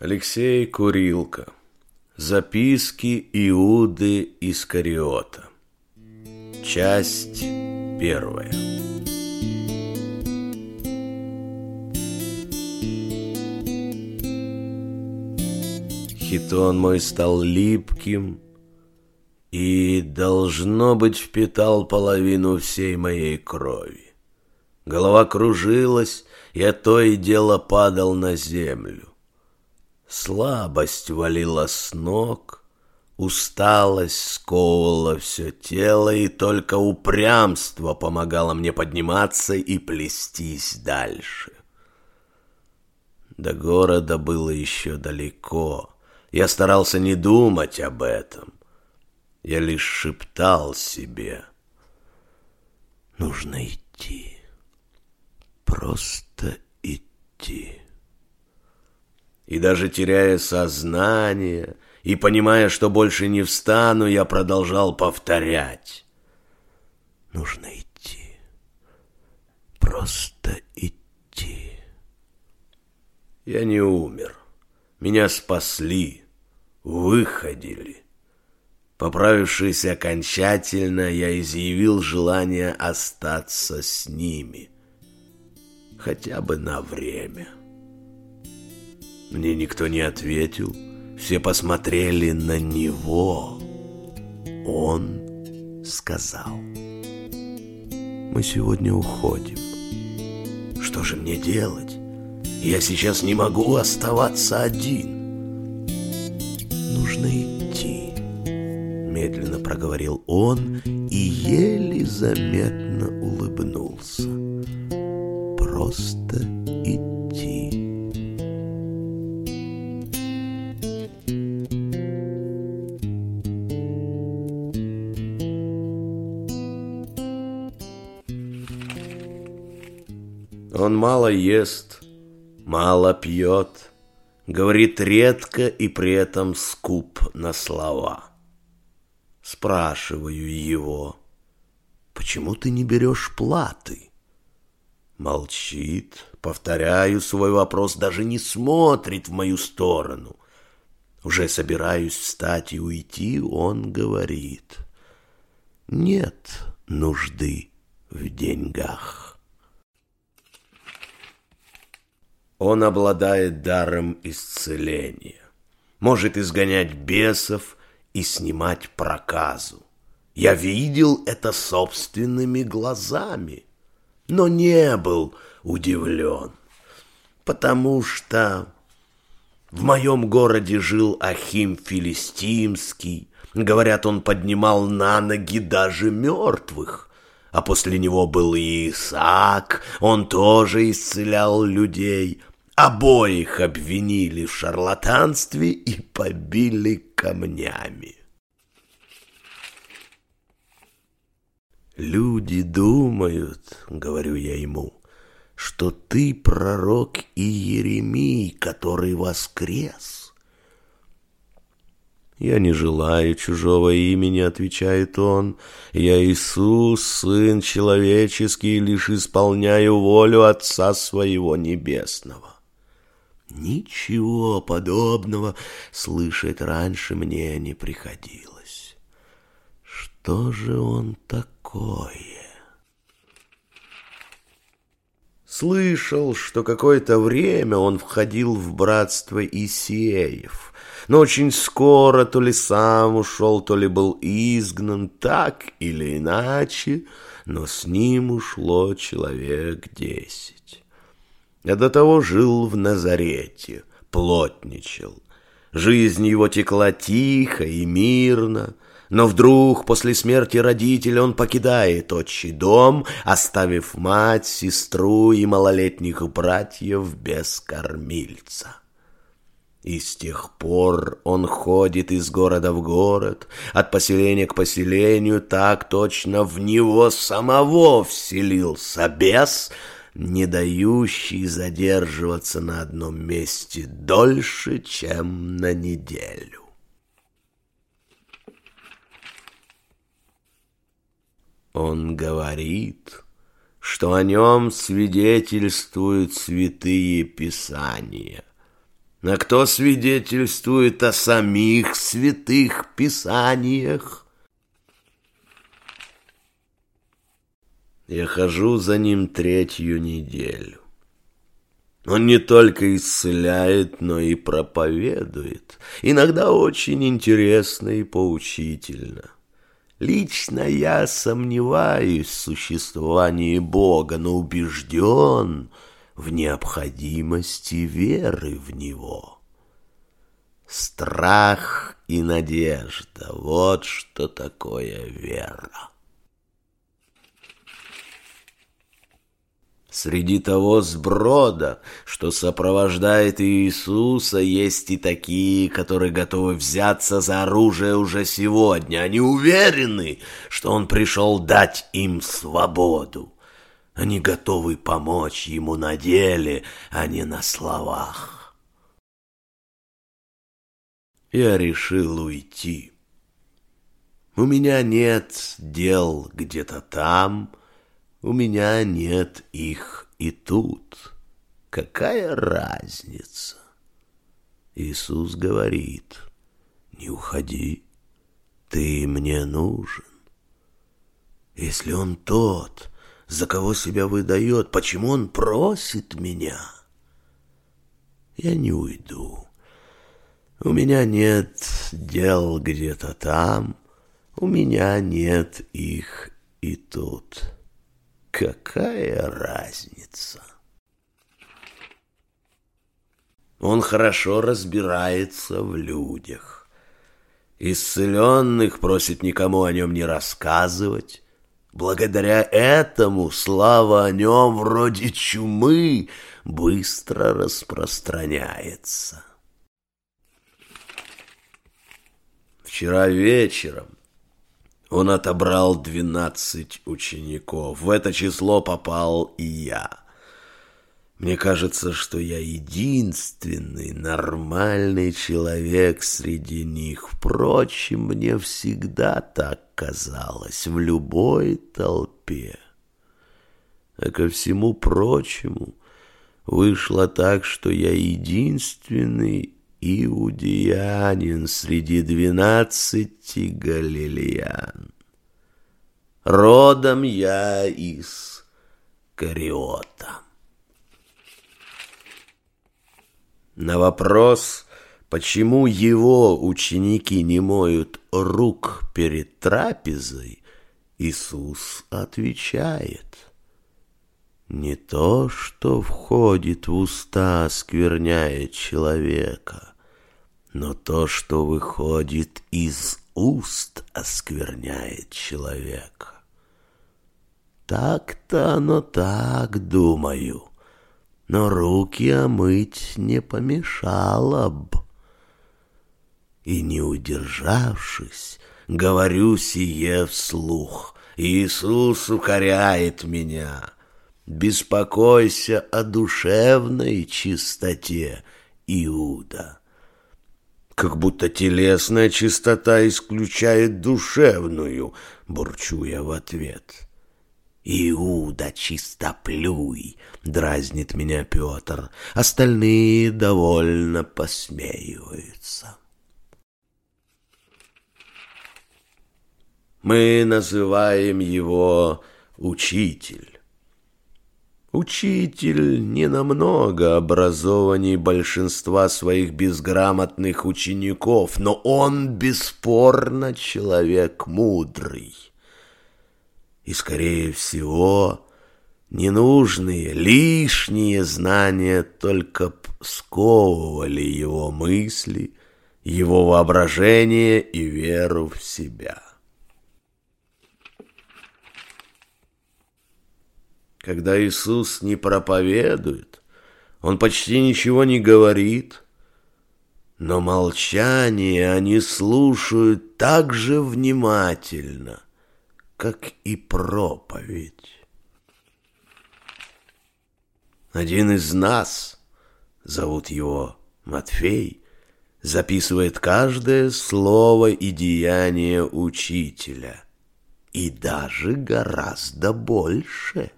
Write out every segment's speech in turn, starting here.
Алексей Курилка. Записки Иуды Искариота. Часть первая. Хитон мой стал липким и, должно быть, впитал половину всей моей крови. Голова кружилась, я то и дело падал на землю. Слабость валила с ног, усталость сковывала все тело, и только упрямство помогало мне подниматься и плестись дальше. До города было еще далеко. Я старался не думать об этом. Я лишь шептал себе. Нужно идти. Просто идти. И даже теряя сознание и понимая, что больше не встану, я продолжал повторять. Нужно идти. Просто идти. Я не умер. Меня спасли, выходили. Поправившись окончательно, я изъявил желание остаться с ними. Хотя бы на время. Мне никто не ответил. Все посмотрели на него. Он сказал. Мы сегодня уходим. Что же мне делать? Я сейчас не могу оставаться один. Нужно идти. Медленно проговорил он и еле заметно улыбнулся. Просто Он мало ест, мало пьет, говорит редко и при этом скуп на слова. Спрашиваю его, почему ты не берешь платы? Молчит, повторяю свой вопрос, даже не смотрит в мою сторону. Уже собираюсь встать и уйти, он говорит, нет нужды в деньгах. Он обладает даром исцеления, может изгонять бесов и снимать проказу. Я видел это собственными глазами, но не был удивлен, потому что в моем городе жил Ахим Филистимский. Говорят, он поднимал на ноги даже мертвых. А после него был и Исаак, он тоже исцелял людей. Обоих обвинили в шарлатанстве и побили камнями. Люди думают, говорю я ему, что ты пророк Иеремий, который воскрес. «Я не желаю чужого имени», — отвечает он. «Я Иисус, Сын Человеческий, лишь исполняю волю Отца Своего Небесного». Ничего подобного слышать раньше мне не приходилось. Что же он такое? Слышал, что какое-то время он входил в братство Исеев, но очень скоро то ли сам ушел, то ли был изгнан, так или иначе, но с ним ушло человек десять. Я до того жил в Назарете, плотничал. Жизнь его текла тихо и мирно, но вдруг после смерти родителя он покидает отчий дом, оставив мать, сестру и малолетних братьев без кормильца. И с тех пор он ходит из города в город, от поселения к поселению, так точно в него самого вселился бес — не дающий задерживаться на одном месте дольше, чем на неделю. Он говорит, что о нем свидетельствуют святые писания. А кто свидетельствует о самих святых писаниях? Я хожу за ним третью неделю. Он не только исцеляет, но и проповедует. Иногда очень интересно и поучительно. Лично я сомневаюсь в существовании Бога, но убежден в необходимости веры в Него. Страх и надежда — вот что такое вера. Среди того сброда, что сопровождает Иисуса, есть и такие, которые готовы взяться за оружие уже сегодня. Они уверены, что Он пришел дать им свободу. Они готовы помочь Ему на деле, а не на словах. Я решил уйти. У меня нет дел где-то там, у меня нет их и тут. Какая разница? Иисус говорит, не уходи, ты мне нужен. Если он тот, за кого себя выдает, почему он просит меня? Я не уйду. У меня нет дел где-то там, у меня нет их и тут. Какая разница? Он хорошо разбирается в людях. Исцеленных просит никому о нем не рассказывать. Благодаря этому слава о нем вроде чумы быстро распространяется. Вчера вечером он отобрал двенадцать учеников. В это число попал и я. Мне кажется, что я единственный нормальный человек среди них. Впрочем, мне всегда так казалось в любой толпе. А ко всему прочему вышло так, что я единственный иудеянин среди двенадцати галилеян. Родом я из Кариота. На вопрос, почему его ученики не моют рук перед трапезой, Иисус отвечает – не то, что входит в уста, скверняет человека, но то, что выходит из уст, оскверняет человека. Так-то оно так, думаю, но руки омыть не помешало б. И не удержавшись, говорю сие вслух, Иисус укоряет меня — Беспокойся о душевной чистоте, Иуда. Как будто телесная чистота исключает душевную, бурчу я в ответ. Иуда чистоплюй, дразнит меня Петр, остальные довольно посмеиваются. Мы называем его учитель. Учитель не намного образованней большинства своих безграмотных учеников, но он бесспорно человек мудрый. И, скорее всего, ненужные, лишние знания только сковывали его мысли, его воображение и веру в себя. Когда Иисус не проповедует, Он почти ничего не говорит, но молчание они слушают так же внимательно, как и проповедь. Один из нас, зовут его Матфей, записывает каждое слово и деяние учителя, и даже гораздо больше –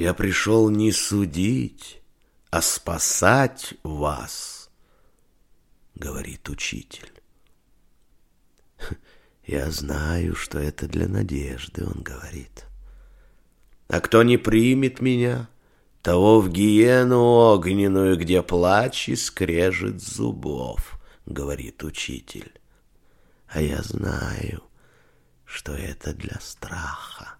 Я пришел не судить, а спасать вас, говорит учитель. Я знаю, что это для надежды, он говорит. А кто не примет меня, того в гиену огненную, где плач и скрежет зубов, говорит учитель. А я знаю, что это для страха.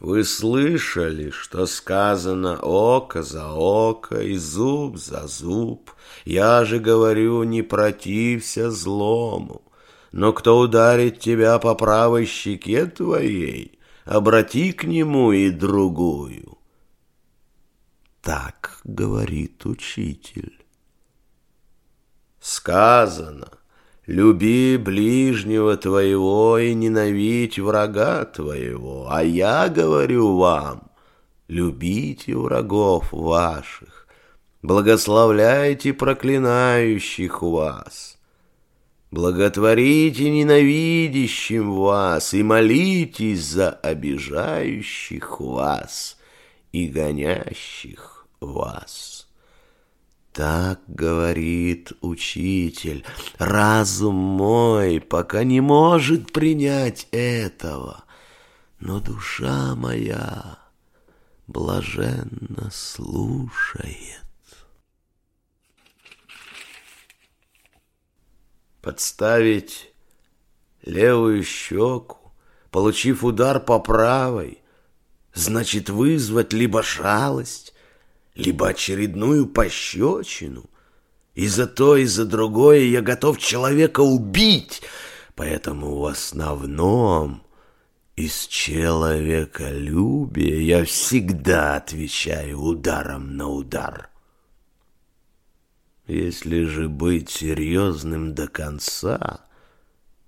Вы слышали, что сказано око за око и зуб за зуб? Я же говорю, не протився злому. Но кто ударит тебя по правой щеке твоей, обрати к нему и другую. Так говорит учитель. Сказано, люби ближнего твоего и ненавидь врага твоего, а я говорю вам, любите врагов ваших, благословляйте проклинающих вас, благотворите ненавидящим вас и молитесь за обижающих вас и гонящих вас. Так говорит учитель, разум мой пока не может принять этого, но душа моя блаженно слушает. Подставить левую щеку, получив удар по правой, значит вызвать либо шалость, либо очередную пощечину. И за то, и за другое я готов человека убить, поэтому в основном из человеколюбия я всегда отвечаю ударом на удар. Если же быть серьезным до конца,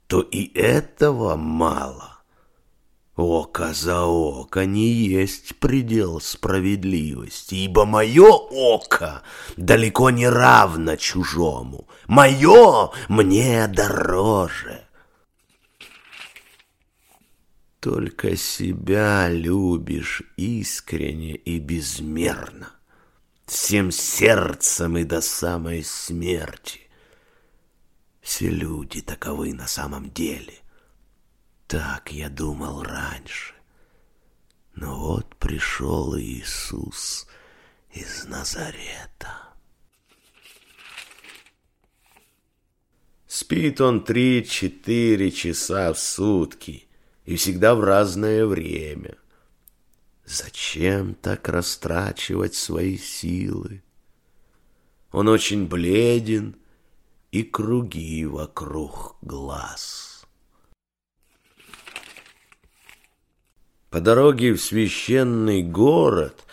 то и этого мало. Око за око не есть предел справедливости, ибо мое око далеко не равно чужому. Мое мне дороже. Только себя любишь искренне и безмерно, всем сердцем и до самой смерти. Все люди таковы на самом деле. Так я думал раньше. Но вот пришел Иисус из Назарета. Спит он три-четыре часа в сутки и всегда в разное время. Зачем так растрачивать свои силы? Он очень бледен и круги вокруг глаз. По дороге в священный город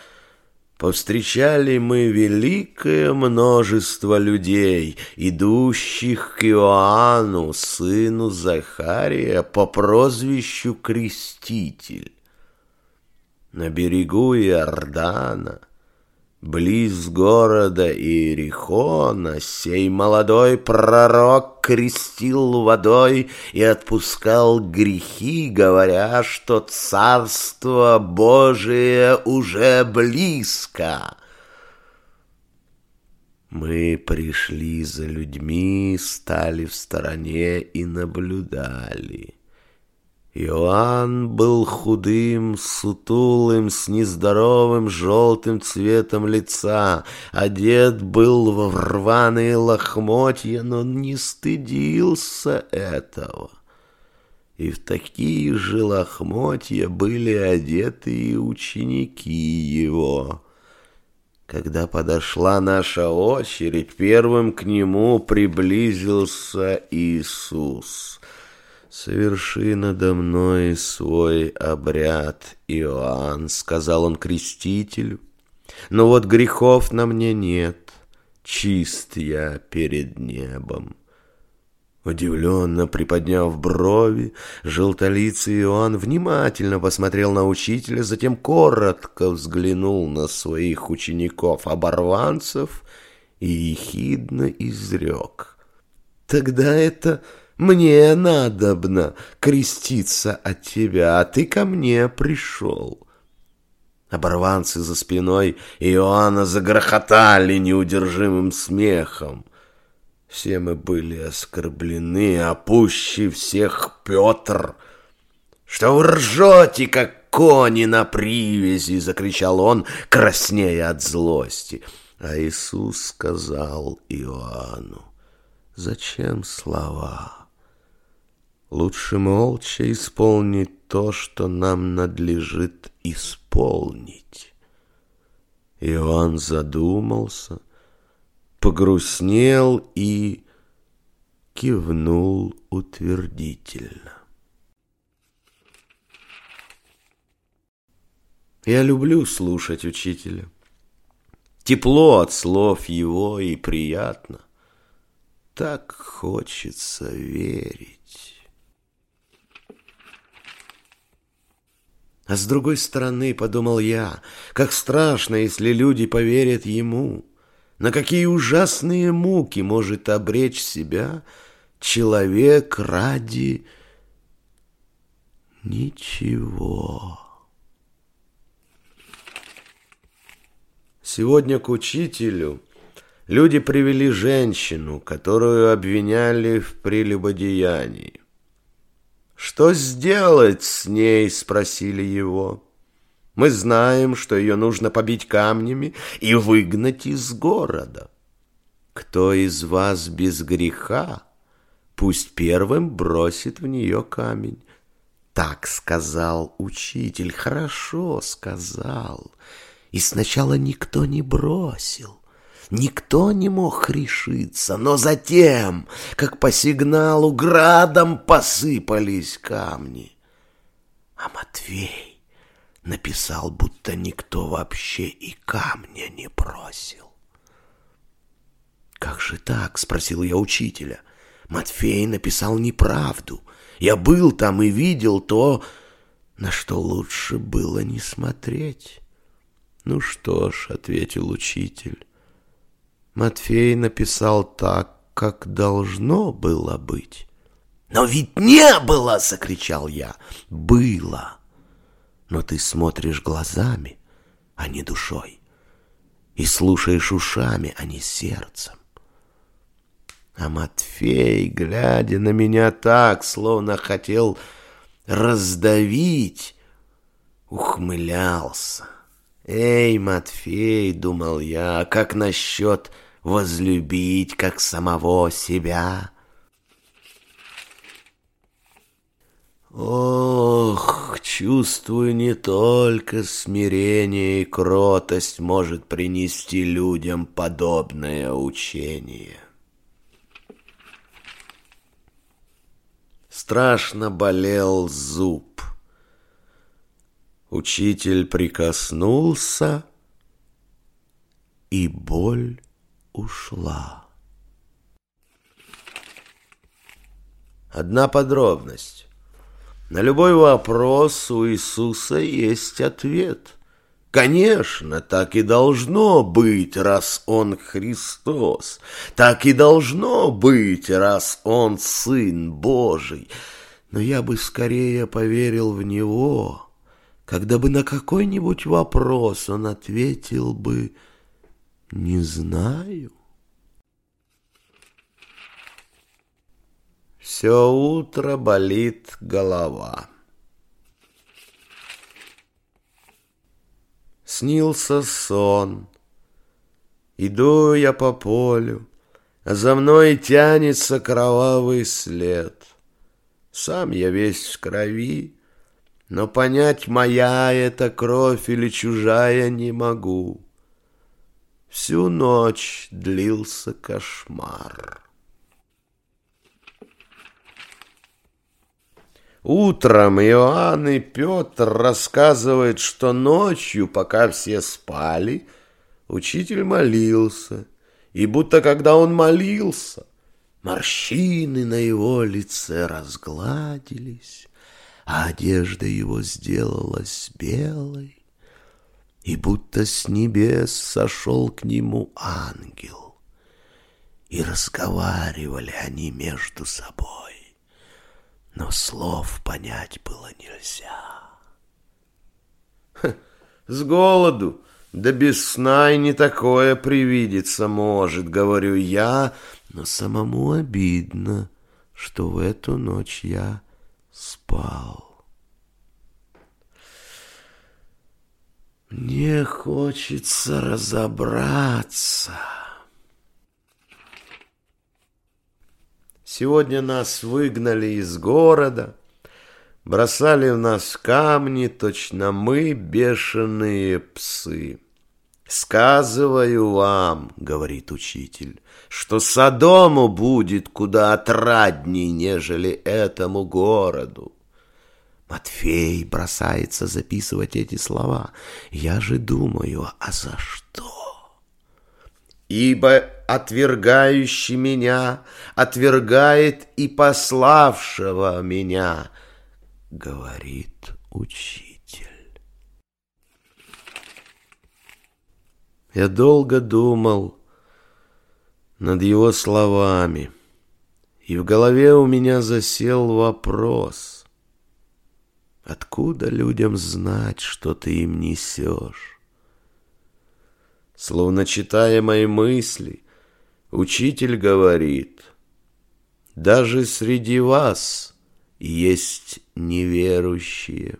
повстречали мы великое множество людей, идущих к Иоанну, сыну Захария, по прозвищу Креститель. На берегу Иордана Близ города Иерихона сей молодой пророк крестил водой и отпускал грехи, говоря, что Царство Божие уже близко. Мы пришли за людьми, стали в стороне и наблюдали. Иоанн был худым, сутулым, с нездоровым желтым цветом лица. Одет был в рваные лохмотья, но не стыдился этого. И в такие же лохмотья были одеты и ученики его. Когда подошла наша очередь, первым к нему приблизился Иисус. «Соверши надо мной свой обряд, Иоанн», — сказал он крестителю. «Но вот грехов на мне нет, чист я перед небом». Удивленно приподняв брови, желтолицый Иоанн внимательно посмотрел на учителя, затем коротко взглянул на своих учеников-оборванцев и ехидно изрек. «Тогда это мне надобно креститься от тебя, а ты ко мне пришел. Оборванцы за спиной Иоанна загрохотали неудержимым смехом. Все мы были оскорблены, а пуще всех Петр. «Что вы ржете, как кони на привязи!» — закричал он, краснея от злости. А Иисус сказал Иоанну, «Зачем слова? Лучше молча исполнить то, что нам надлежит исполнить». Иоанн задумался, погрустнел и кивнул утвердительно. Я люблю слушать учителя. Тепло от слов его и приятно. Так хочется верить. А с другой стороны, подумал я, как страшно, если люди поверят ему. На какие ужасные муки может обречь себя человек ради ничего. Сегодня к учителю люди привели женщину, которую обвиняли в прелюбодеянии. «Что сделать с ней?» – спросили его. «Мы знаем, что ее нужно побить камнями и выгнать из города. Кто из вас без греха, пусть первым бросит в нее камень». Так сказал учитель, хорошо сказал. И сначала никто не бросил, никто не мог решиться, но затем, как по сигналу, градом посыпались камни. А Матвей написал, будто никто вообще и камня не бросил. «Как же так?» — спросил я учителя. Матфей написал неправду. Я был там и видел то, на что лучше было не смотреть. «Ну что ж», — ответил учитель, — «Матфей написал так, как должно было быть». «Но ведь не было!» — закричал я. «Было! Но ты смотришь глазами, а не душой, и слушаешь ушами, а не сердцем». А Матфей, глядя на меня так, словно хотел раздавить, ухмылялся. «Эй, Матфей!» — думал я, — «как насчет возлюбить, как самого себя?» Ох, чувствую, не только смирение и кротость может принести людям подобное учение. Страшно болел зуб. Учитель прикоснулся, и боль ушла. Одна подробность. На любой вопрос у Иисуса есть ответ. Конечно, так и должно быть, раз Он Христос. Так и должно быть, раз Он Сын Божий. Но я бы скорее поверил в Него, когда бы на какой-нибудь вопрос он ответил бы «не знаю». Все утро болит голова. Снился сон. Иду я по полю, а за мной тянется кровавый след. Сам я весь в крови, но понять, моя это кровь или чужая, не могу. Всю ночь длился кошмар. Утром Иоанн и Петр рассказывают, что ночью, пока все спали, учитель молился, и будто когда он молился, морщины на его лице разгладились, а одежда его сделалась белой, и будто с небес сошел к нему ангел. И разговаривали они между собой, но слов понять было нельзя. С голоду, да без сна и не такое привидеться может, говорю я, но самому обидно, что в эту ночь я спал. Мне хочется разобраться. Сегодня нас выгнали из города, бросали в нас камни, точно мы бешеные псы. «Сказываю вам, — говорит учитель, — что Содому будет куда отрадней, нежели этому городу». Матфей бросается записывать эти слова. Я же думаю, а за что? Ибо отвергающий меня отвергает и пославшего меня, говорит учитель. Я долго думал над его словами, и в голове у меня засел вопрос. Откуда людям знать, что ты им несешь? Словно читая мои мысли, учитель говорит, даже среди вас есть неверующие,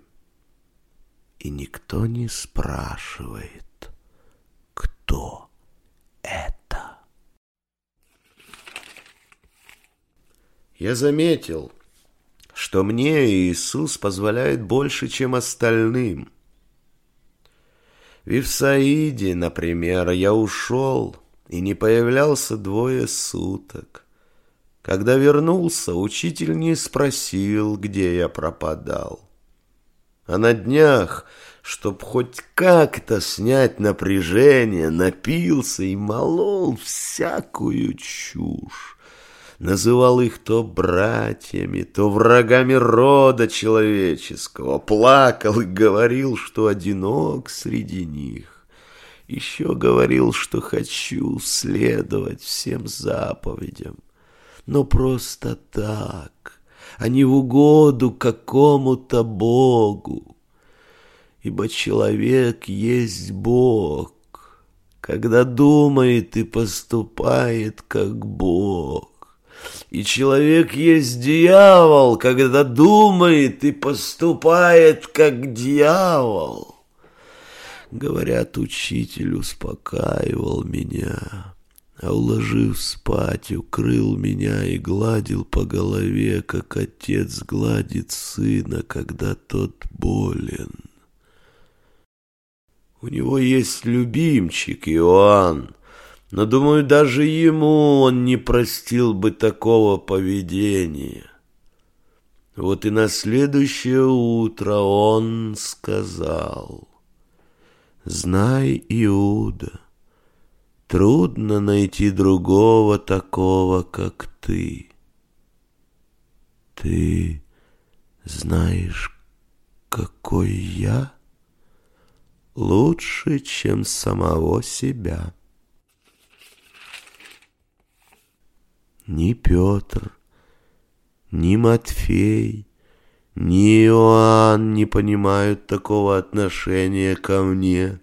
и никто не спрашивает, кто это. Я заметил, что мне Иисус позволяет больше, чем остальным. В Ивсаиде, например, я ушел и не появлялся двое суток. Когда вернулся, учитель не спросил, где я пропадал. А на днях чтоб хоть как-то снять напряжение, напился и молол всякую чушь. Называл их то братьями, то врагами рода человеческого, плакал и говорил, что одинок среди них. Еще говорил, что хочу следовать всем заповедям, но просто так, а не в угоду какому-то Богу ибо человек есть Бог, когда думает и поступает как Бог. И человек есть дьявол, когда думает и поступает как дьявол. Говорят, учитель успокаивал меня, а уложив спать, укрыл меня и гладил по голове, как отец гладит сына, когда тот болен. У него есть любимчик Иоанн, но, думаю, даже ему он не простил бы такого поведения. Вот и на следующее утро он сказал, «Знай, Иуда, трудно найти другого такого, как ты. Ты знаешь, какой я?» Лучше, чем самого себя. Ни Петр, ни Матфей, ни Иоанн не понимают такого отношения ко мне,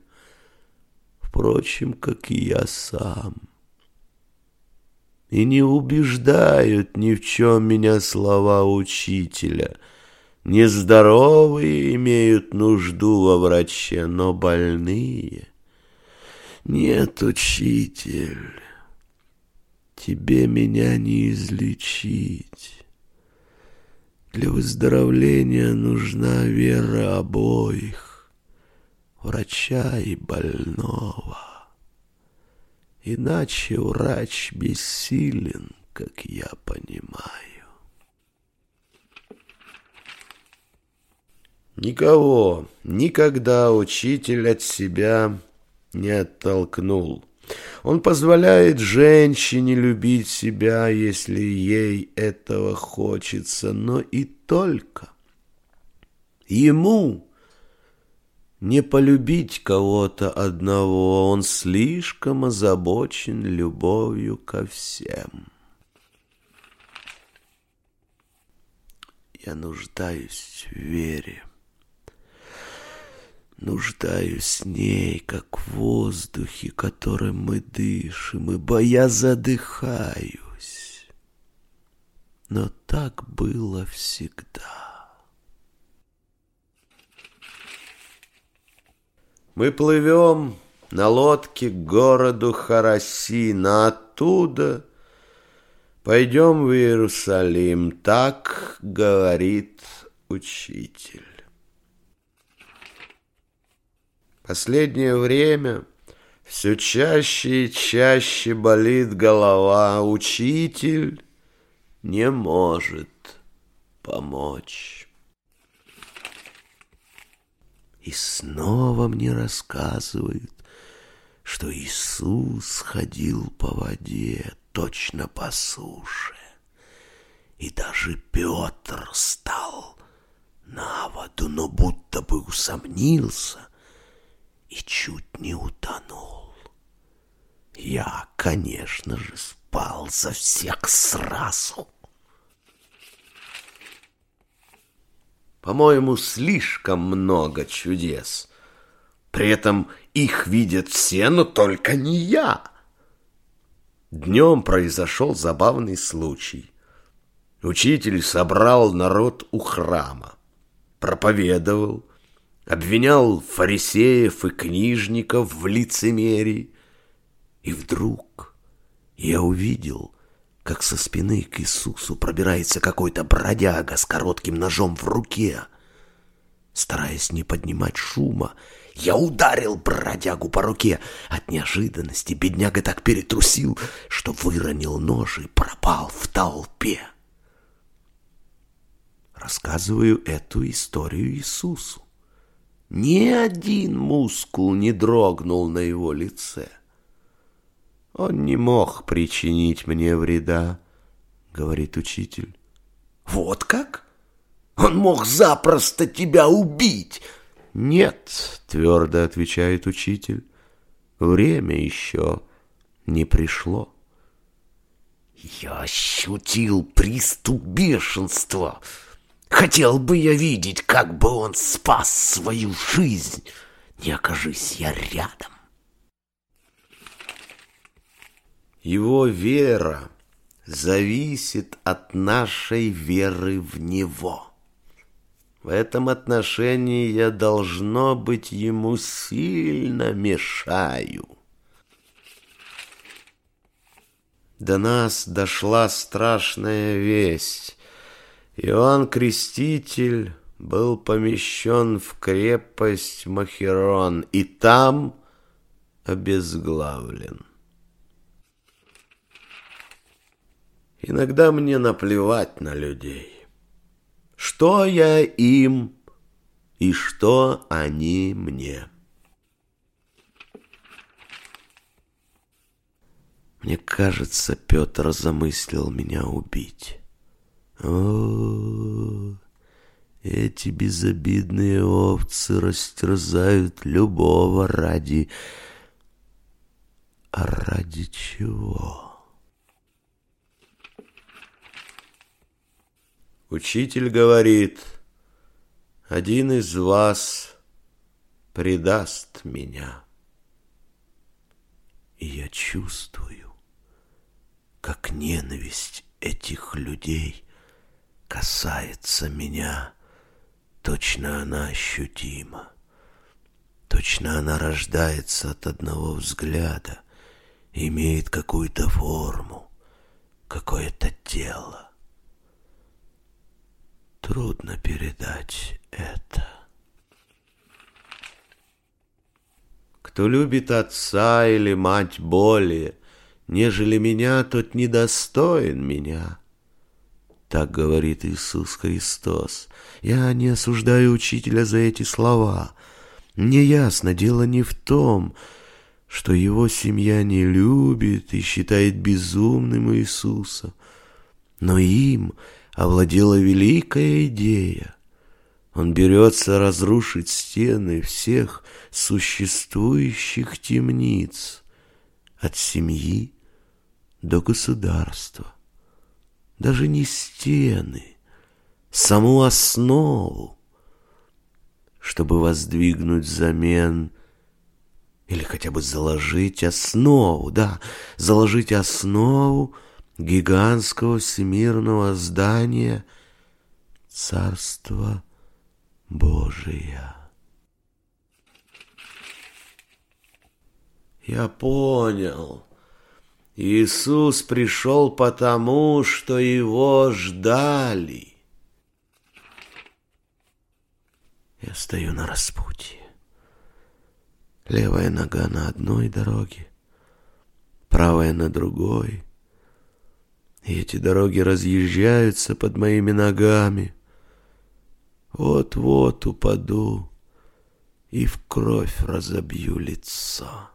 впрочем, как и я сам. И не убеждают ни в чем меня слова учителя — Нездоровые имеют нужду во враче, но больные. Нет, учитель, тебе меня не излечить. Для выздоровления нужна вера обоих, врача и больного. Иначе врач бессилен, как я понимаю. Никого, никогда учитель от себя не оттолкнул. Он позволяет женщине любить себя, если ей этого хочется, но и только. Ему не полюбить кого-то одного, он слишком озабочен любовью ко всем. Я нуждаюсь в вере. Нуждаюсь в ней, как в воздухе, которым мы дышим, ибо я задыхаюсь. Но так было всегда. Мы плывем на лодке к городу Хараси, но оттуда пойдем в Иерусалим, так говорит учитель. Последнее время все чаще и чаще болит голова. Учитель не может помочь. И снова мне рассказывают, что Иисус ходил по воде, точно по суше. И даже Петр стал на воду, но будто бы усомнился — и чуть не утонул. Я, конечно же, спал за всех сразу. По-моему, слишком много чудес. При этом их видят все, но только не я. Днем произошел забавный случай. Учитель собрал народ у храма, проповедовал, обвинял фарисеев и книжников в лицемерии. И вдруг я увидел, как со спины к Иисусу пробирается какой-то бродяга с коротким ножом в руке. Стараясь не поднимать шума, я ударил бродягу по руке. От неожиданности бедняга так перетрусил, что выронил нож и пропал в толпе. Рассказываю эту историю Иисусу. Ни один мускул не дрогнул на его лице. Он не мог причинить мне вреда, говорит учитель. Вот как? Он мог запросто тебя убить. Нет, твердо отвечает учитель. Время еще не пришло. Я ощутил приступ бешенства. Хотел бы я видеть, как бы он спас свою жизнь, не окажись я рядом. Его вера зависит от нашей веры в Него. В этом отношении я, должно быть, ему сильно мешаю. До нас дошла страшная весть. Иоанн Креститель был помещен в крепость Махерон и там обезглавлен. Иногда мне наплевать на людей. Что я им и что они мне. Мне кажется, Петр замыслил меня убить. О, эти безобидные овцы растерзают любого ради... А ради чего? Учитель говорит, один из вас предаст меня. И я чувствую, как ненависть этих людей касается меня, точно она ощутима. Точно она рождается от одного взгляда, имеет какую-то форму, какое-то тело. Трудно передать это. Кто любит отца или мать более, нежели меня, тот недостоин меня. Так говорит Иисус Христос. Я не осуждаю учителя за эти слова. Мне ясно, дело не в том, что его семья не любит и считает безумным Иисуса, но им овладела великая идея. Он берется разрушить стены всех существующих темниц, от семьи до государства даже не стены, саму основу. чтобы воздвигнуть замен или хотя бы заложить основу, да, заложить основу гигантского всемирного здания Царства Божия. Я понял. Иисус пришел потому, что его ждали. Я стою на распутье. Левая нога на одной дороге, правая на другой. И эти дороги разъезжаются под моими ногами. Вот-вот упаду и в кровь разобью лицо.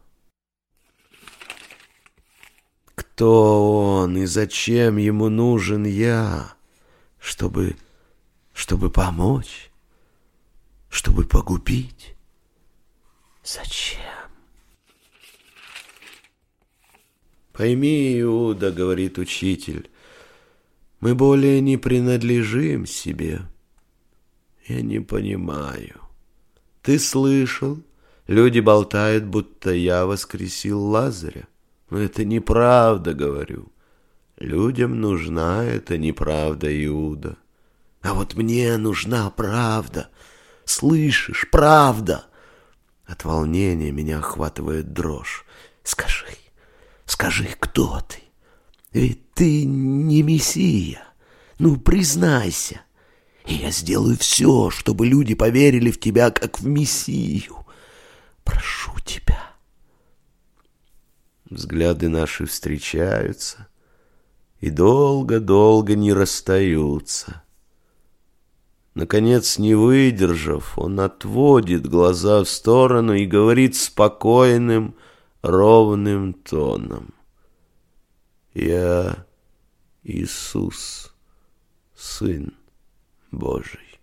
Кто он и зачем ему нужен я, чтобы, чтобы помочь, чтобы погубить? Зачем? Пойми, Иуда, говорит учитель, мы более не принадлежим себе. Я не понимаю. Ты слышал? Люди болтают, будто я воскресил Лазаря. Это неправда, говорю. Людям нужна эта неправда, Иуда. А вот мне нужна правда. Слышишь, правда. От волнения меня охватывает дрожь. Скажи, скажи, кто ты? Ведь ты не мессия. Ну, признайся. И я сделаю все, чтобы люди поверили в тебя, как в мессию. Прошу тебя. Взгляды наши встречаются и долго-долго не расстаются. Наконец, не выдержав, он отводит глаза в сторону и говорит спокойным, ровным тоном. «Я Иисус, Сын Божий».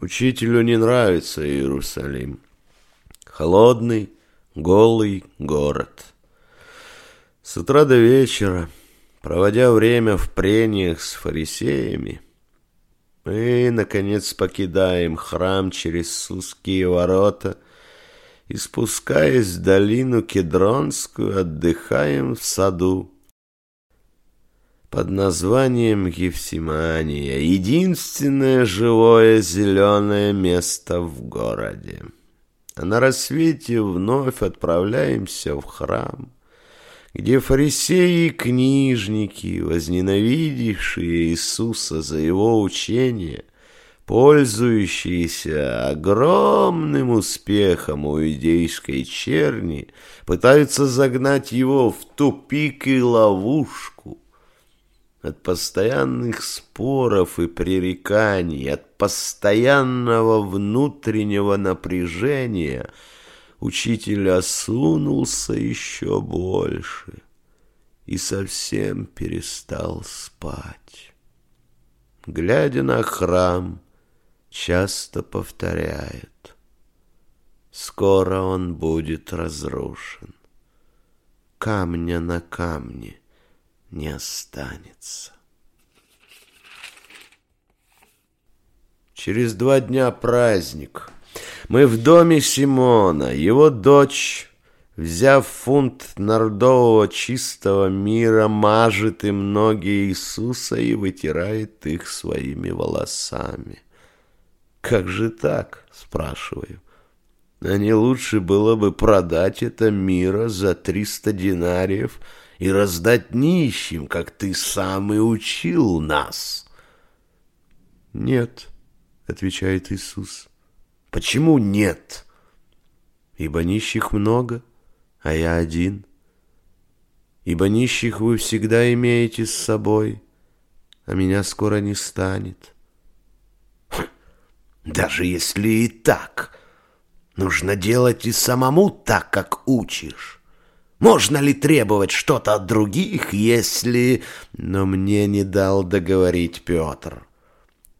Учителю не нравится Иерусалим холодный, голый город. С утра до вечера, проводя время в прениях с фарисеями, мы, наконец, покидаем храм через узкие ворота и, спускаясь в долину Кедронскую, отдыхаем в саду под названием Евсимания, единственное живое зеленое место в городе. На рассвете вновь отправляемся в храм, где фарисеи и книжники, возненавидевшие Иисуса за его учение, пользующиеся огромным успехом у иудейской черни, пытаются загнать его в тупик и ловушку, от постоянных споров и пререканий, от постоянного внутреннего напряжения учитель осунулся еще больше и совсем перестал спать. Глядя на храм, часто повторяет, скоро он будет разрушен. Камня на камне не останется. Через два дня праздник. Мы в доме Симона. Его дочь, взяв фунт нордового чистого мира, мажет им ноги Иисуса и вытирает их своими волосами. «Как же так?» — спрашиваю. «А не лучше было бы продать это мира за триста динариев — и раздать нищим, как ты сам и учил нас. Нет, отвечает Иисус. Почему нет? Ибо нищих много, а я один. Ибо нищих вы всегда имеете с собой, а меня скоро не станет. Даже если и так, нужно делать и самому так, как учишь. Можно ли требовать что-то от других, если... Но мне не дал договорить Петр.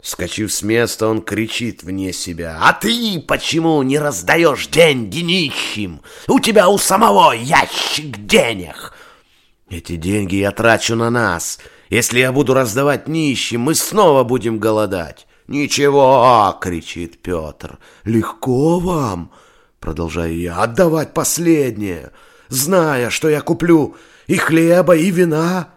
Скочив с места, он кричит вне себя. «А ты почему не раздаешь деньги нищим? У тебя у самого ящик денег!» Эти деньги я трачу на нас. Если я буду раздавать нищим, мы снова будем голодать. «Ничего!» — кричит Петр. «Легко вам!» — продолжаю я. «Отдавать последнее, зная, что я куплю и хлеба, и вина.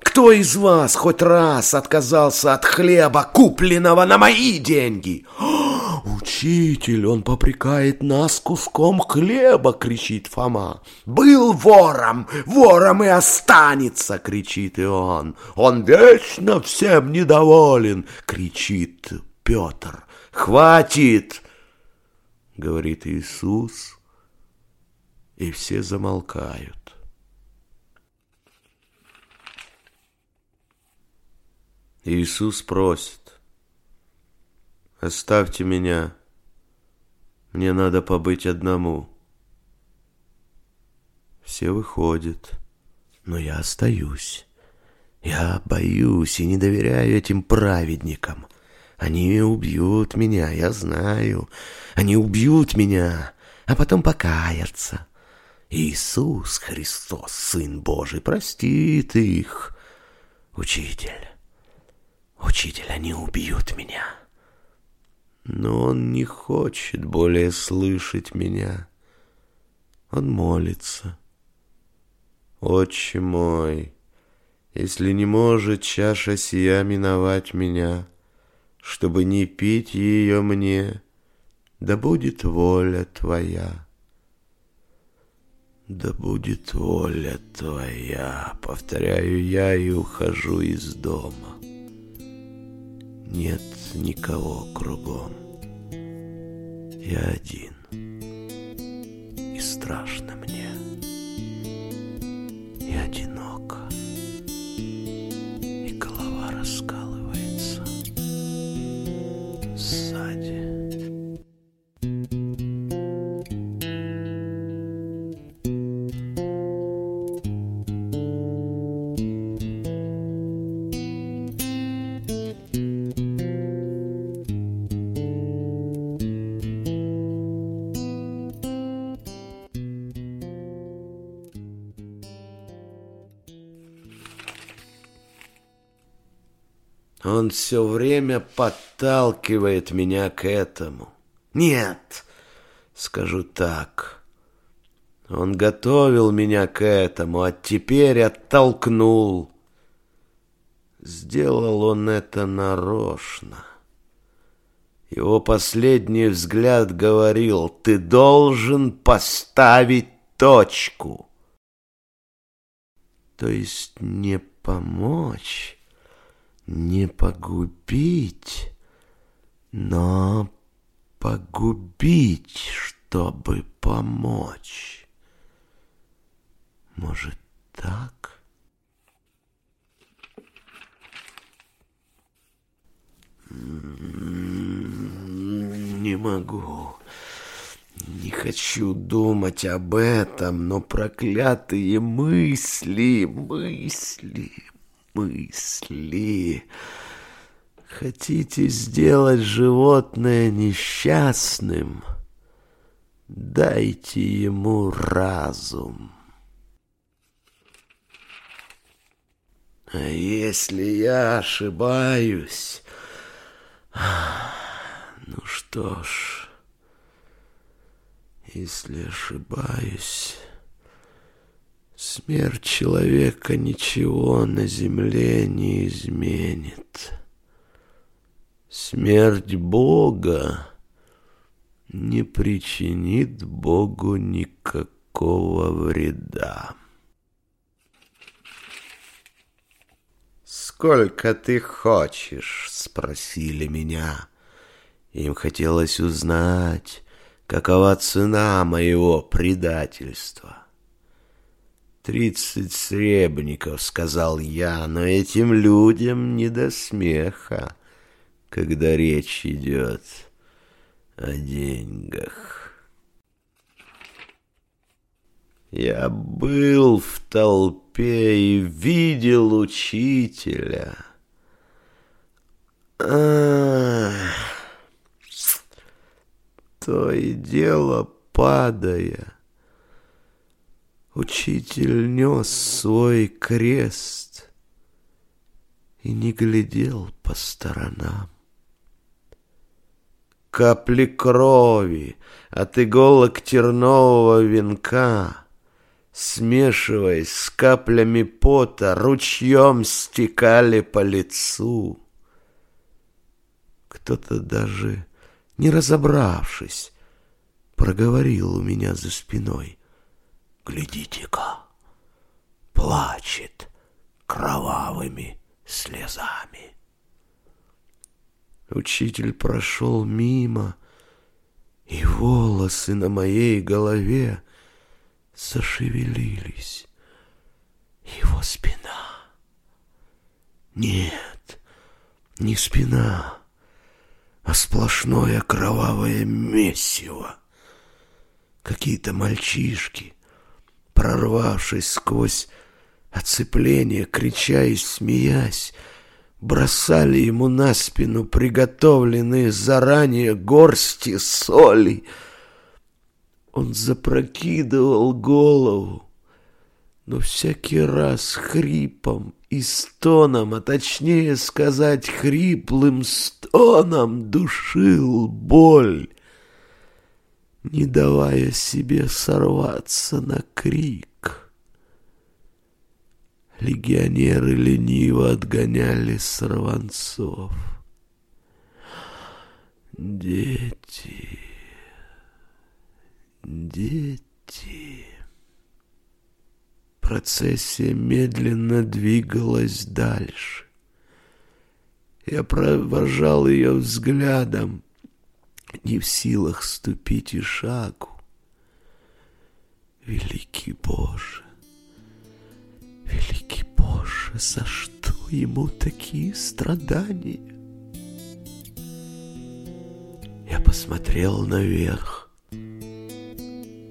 Кто из вас хоть раз отказался от хлеба, купленного на мои деньги?» «Учитель, он попрекает нас куском хлеба!» — кричит Фома. «Был вором, вором и останется!» — кричит и он. «Он вечно всем недоволен!» — кричит Петр. «Хватит!» — говорит Иисус, и все замолкают. Иисус просит, Оставьте меня. Мне надо побыть одному. Все выходят, но я остаюсь. Я боюсь и не доверяю этим праведникам. Они убьют меня, я знаю. Они убьют меня, а потом покаятся. Иисус Христос, Сын Божий, простит их. Учитель, учитель, они убьют меня но он не хочет более слышать меня. Он молится. Отче мой, если не может чаша сия миновать меня, чтобы не пить ее мне, да будет воля Твоя. Да будет воля Твоя, повторяю я и ухожу из дома. Нет никого кругом. Я один. И страшно мне. И одиноко. Он все время подталкивает меня к этому. Нет, скажу так. Он готовил меня к этому, а теперь оттолкнул. Сделал он это нарочно. Его последний взгляд говорил, ты должен поставить точку. То есть не помочь не погубить, но погубить, чтобы помочь. Может, так? Не могу. Не хочу думать об этом, но проклятые мысли, мысли, мысли. Хотите сделать животное несчастным? Дайте ему разум. А если я ошибаюсь... Ну что ж, если ошибаюсь... Смерть человека ничего на земле не изменит. Смерть Бога не причинит Богу никакого вреда. «Сколько ты хочешь?» — спросили меня. Им хотелось узнать, какова цена моего предательства. «Тридцать сребников», — сказал я, — «но этим людям не до смеха, когда речь идет о деньгах». Я был в толпе и видел учителя. Ах, то и дело падая — Учитель нес свой крест и не глядел по сторонам. Капли крови от иголок тернового венка, Смешиваясь с каплями пота, ручьем стекали по лицу. Кто-то даже, не разобравшись, проговорил у меня за спиной. Глядите-ка, плачет кровавыми слезами. Учитель прошел мимо, и волосы на моей голове зашевелились. Его спина. Нет, не спина, а сплошное кровавое месиво. Какие-то мальчишки — прорвавшись сквозь оцепление, крича и смеясь, бросали ему на спину приготовленные заранее горсти соли. Он запрокидывал голову, но всякий раз хрипом и стоном, а точнее сказать хриплым стоном, душил боль не давая себе сорваться на крик. Легионеры лениво отгоняли сорванцов. Дети, дети. Процессия медленно двигалась дальше. Я провожал ее взглядом, не в силах ступить и шагу. Великий Боже, великий Боже, за что ему такие страдания? Я посмотрел наверх,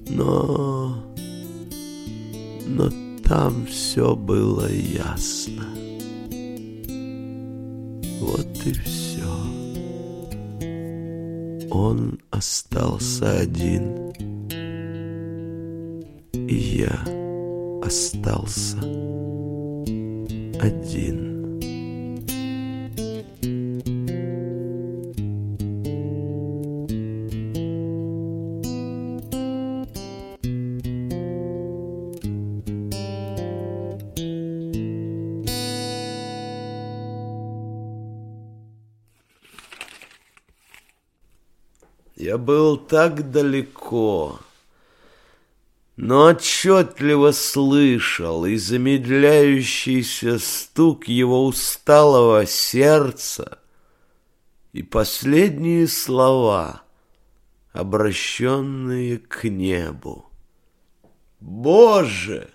но... но там все было ясно. Вот и все он остался один, и я остался один. Был так далеко, но отчетливо слышал и замедляющийся стук его усталого сердца, и последние слова, обращенные к небу. «Боже!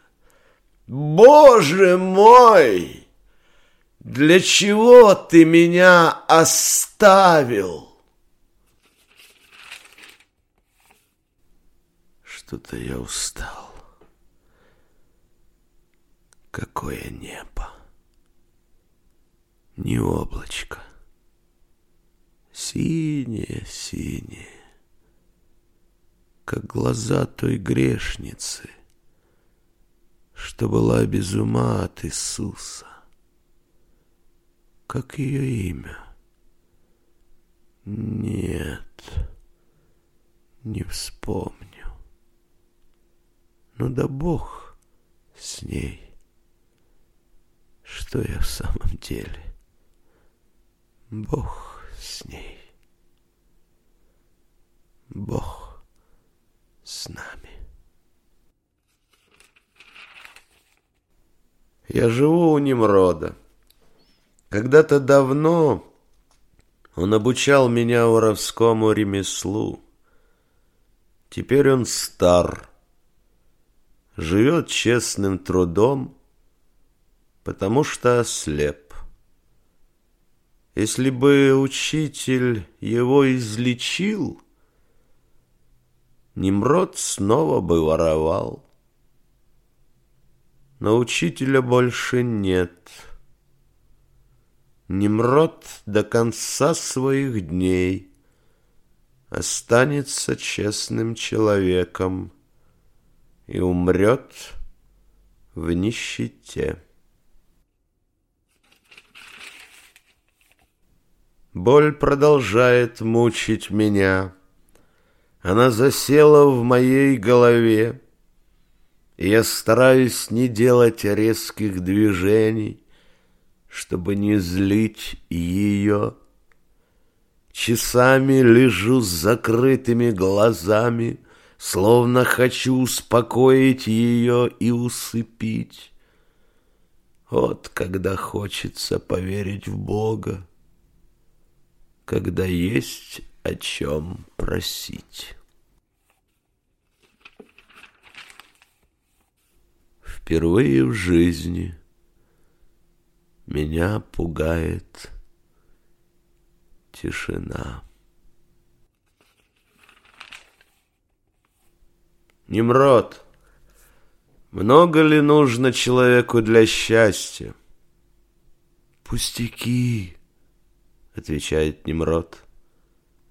Боже мой! Для чего ты меня оставил?» Что-то я устал. Какое небо. Не облачко. Синее, синее. Как глаза той грешницы, Что была без ума от Иисуса. Как ее имя? Нет, не вспомню. Ну да Бог с ней. Что я в самом деле? Бог с ней. Бог с нами. Я живу у Немрода. Когда-то давно он обучал меня воровскому ремеслу. Теперь он стар живет честным трудом, потому что ослеп. Если бы учитель его излечил, Немрод снова бы воровал. Но учителя больше нет. Немрод до конца своих дней останется честным человеком, и умрет в нищете. Боль продолжает мучить меня. Она засела в моей голове. И я стараюсь не делать резких движений, чтобы не злить ее. Часами лежу с закрытыми глазами, Словно хочу успокоить ее и усыпить. Вот когда хочется поверить в Бога, Когда есть о чем просить. Впервые в жизни меня пугает тишина. Немрод, много ли нужно человеку для счастья? Пустяки, отвечает Немрод.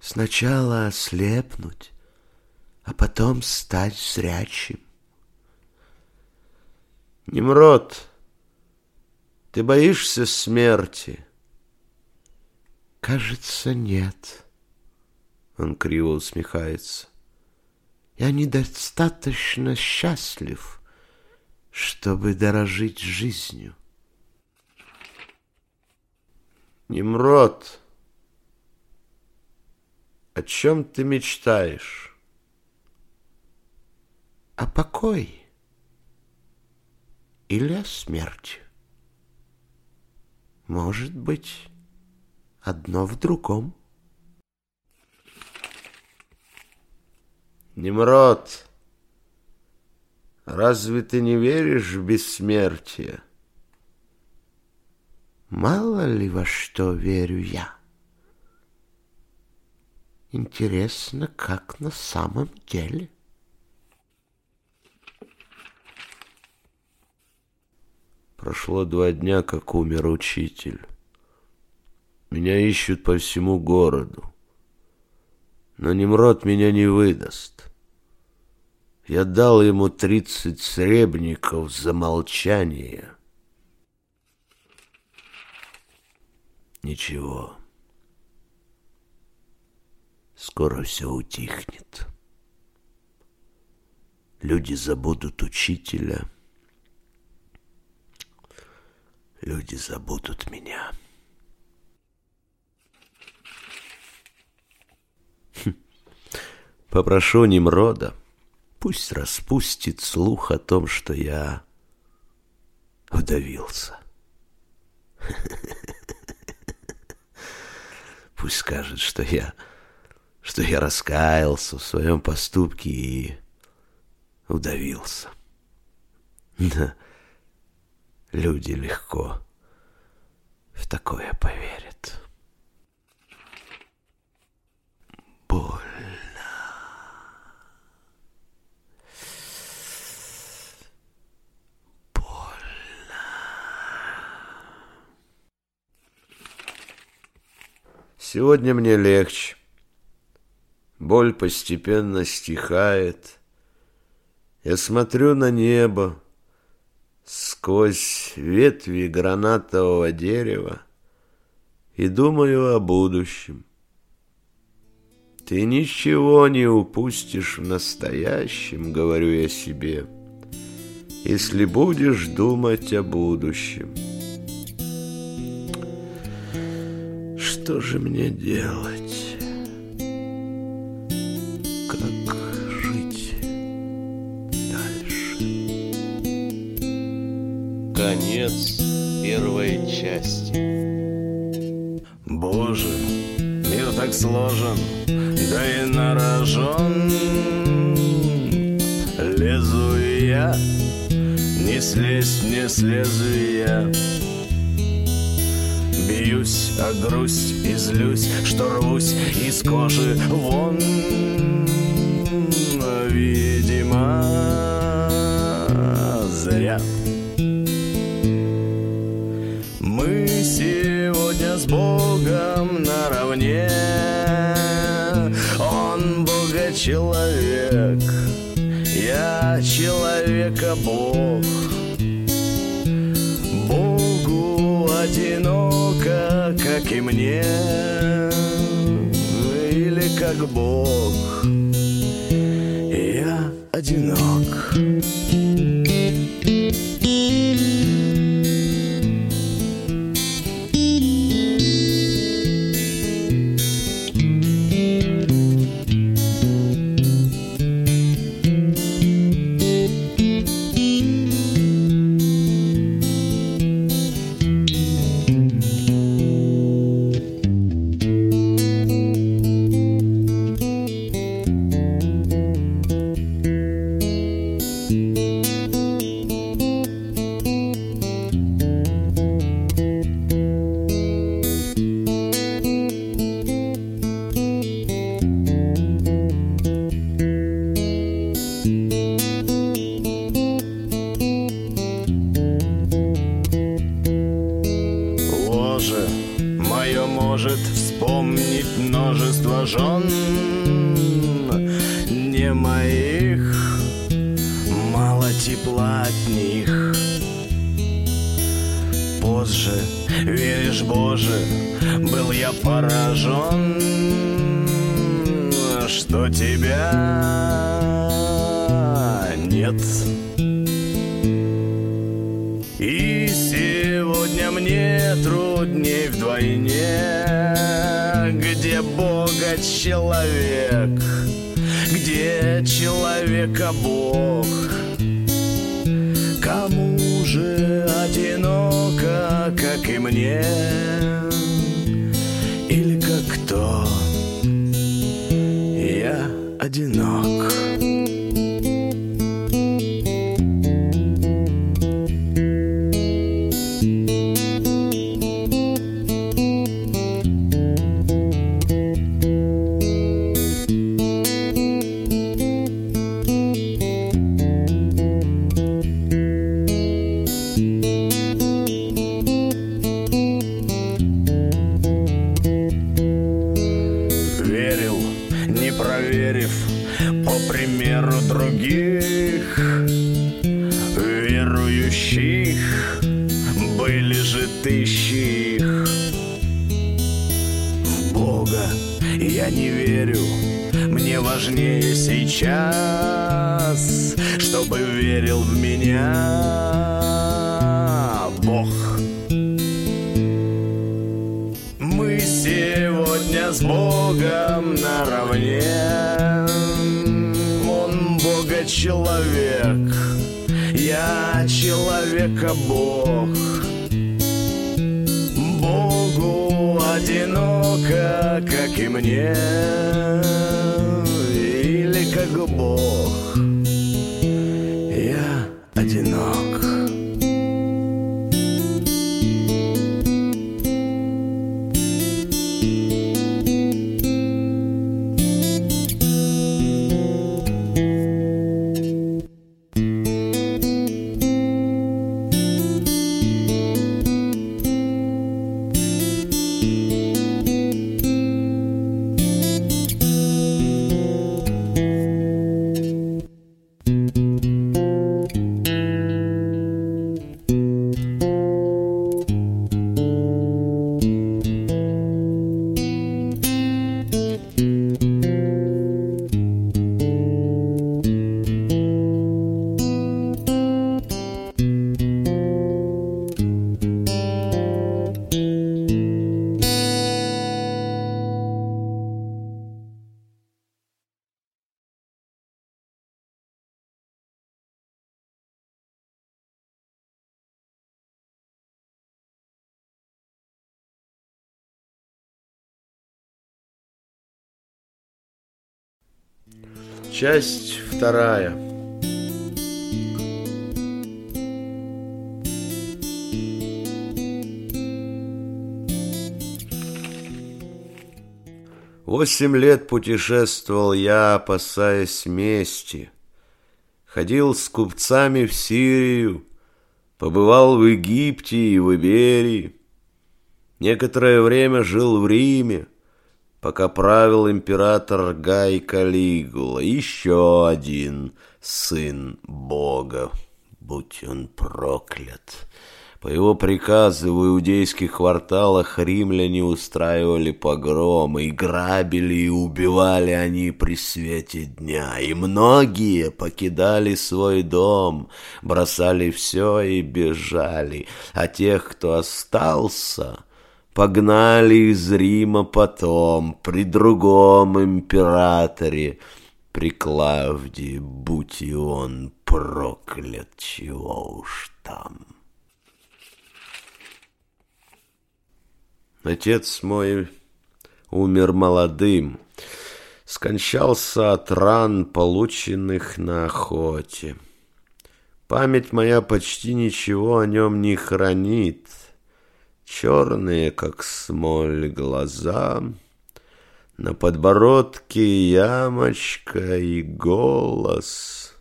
Сначала ослепнуть, а потом стать зрячим. Немрод, ты боишься смерти? Кажется, нет. Он криво усмехается. Я недостаточно счастлив, чтобы дорожить жизнью. Немрод, о чем ты мечтаешь? О покое или о смерти? Может быть, одно в другом. Немрод, разве ты не веришь в бессмертие? Мало ли во что верю я. Интересно, как на самом деле. Прошло два дня, как умер учитель. Меня ищут по всему городу. Но Немрод меня не выдаст. Я дал ему тридцать сребников за молчание. Ничего. Скоро все утихнет. Люди забудут учителя. Люди забудут меня. Попрошу Немрода, пусть распустит слух о том, что я удавился. Пусть скажет, что я, что я раскаялся в своем поступке и удавился. Да, люди легко в такое поверят. Сегодня мне легче. Боль постепенно стихает. Я смотрю на небо сквозь ветви гранатового дерева и думаю о будущем. Ты ничего не упустишь в настоящем, говорю я себе, если будешь думать о будущем. Что же мне делать? Как жить дальше? Конец первой части. Боже, мир так сложен, да и нарожен. Лезу я, не слезть не слезу я. О грусть и злюсь, что рвусь из кожи вон Часть вторая. Восемь лет путешествовал я, опасаясь мести. Ходил с купцами в Сирию, побывал в Египте и в Иберии. Некоторое время жил в Риме, пока правил император Гай Калигула, еще один сын Бога, будь он проклят. По его приказу в иудейских кварталах римляне устраивали погромы, и грабили, и убивали они при свете дня. И многие покидали свой дом, бросали все и бежали, а тех, кто остался погнали из Рима потом, при другом императоре, при Клавдии, будь и он проклят, чего уж там. Отец мой умер молодым, скончался от ран, полученных на охоте. Память моя почти ничего о нем не хранит. Черные, как смоль, глаза, на подбородке ямочка и голос.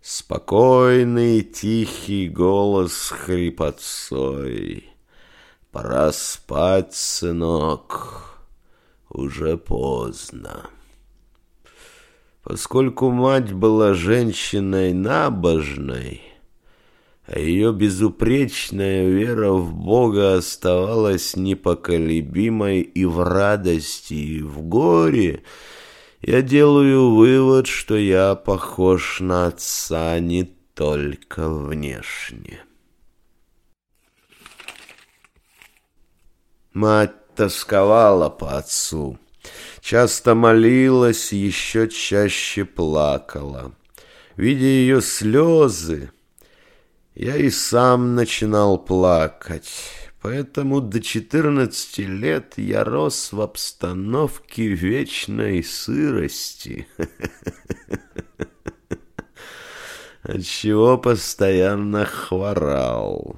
Спокойный, тихий голос хрипотцой. Пора спать, сынок, уже поздно. Поскольку мать была женщиной набожной, а ее безупречная вера в Бога оставалась непоколебимой и в радости, и в горе, я делаю вывод, что я похож на отца не только внешне. Мать тосковала по отцу, часто молилась, еще чаще плакала. Видя ее слезы, я и сам начинал плакать. Поэтому до четырнадцати лет я рос в обстановке вечной сырости, отчего постоянно хворал.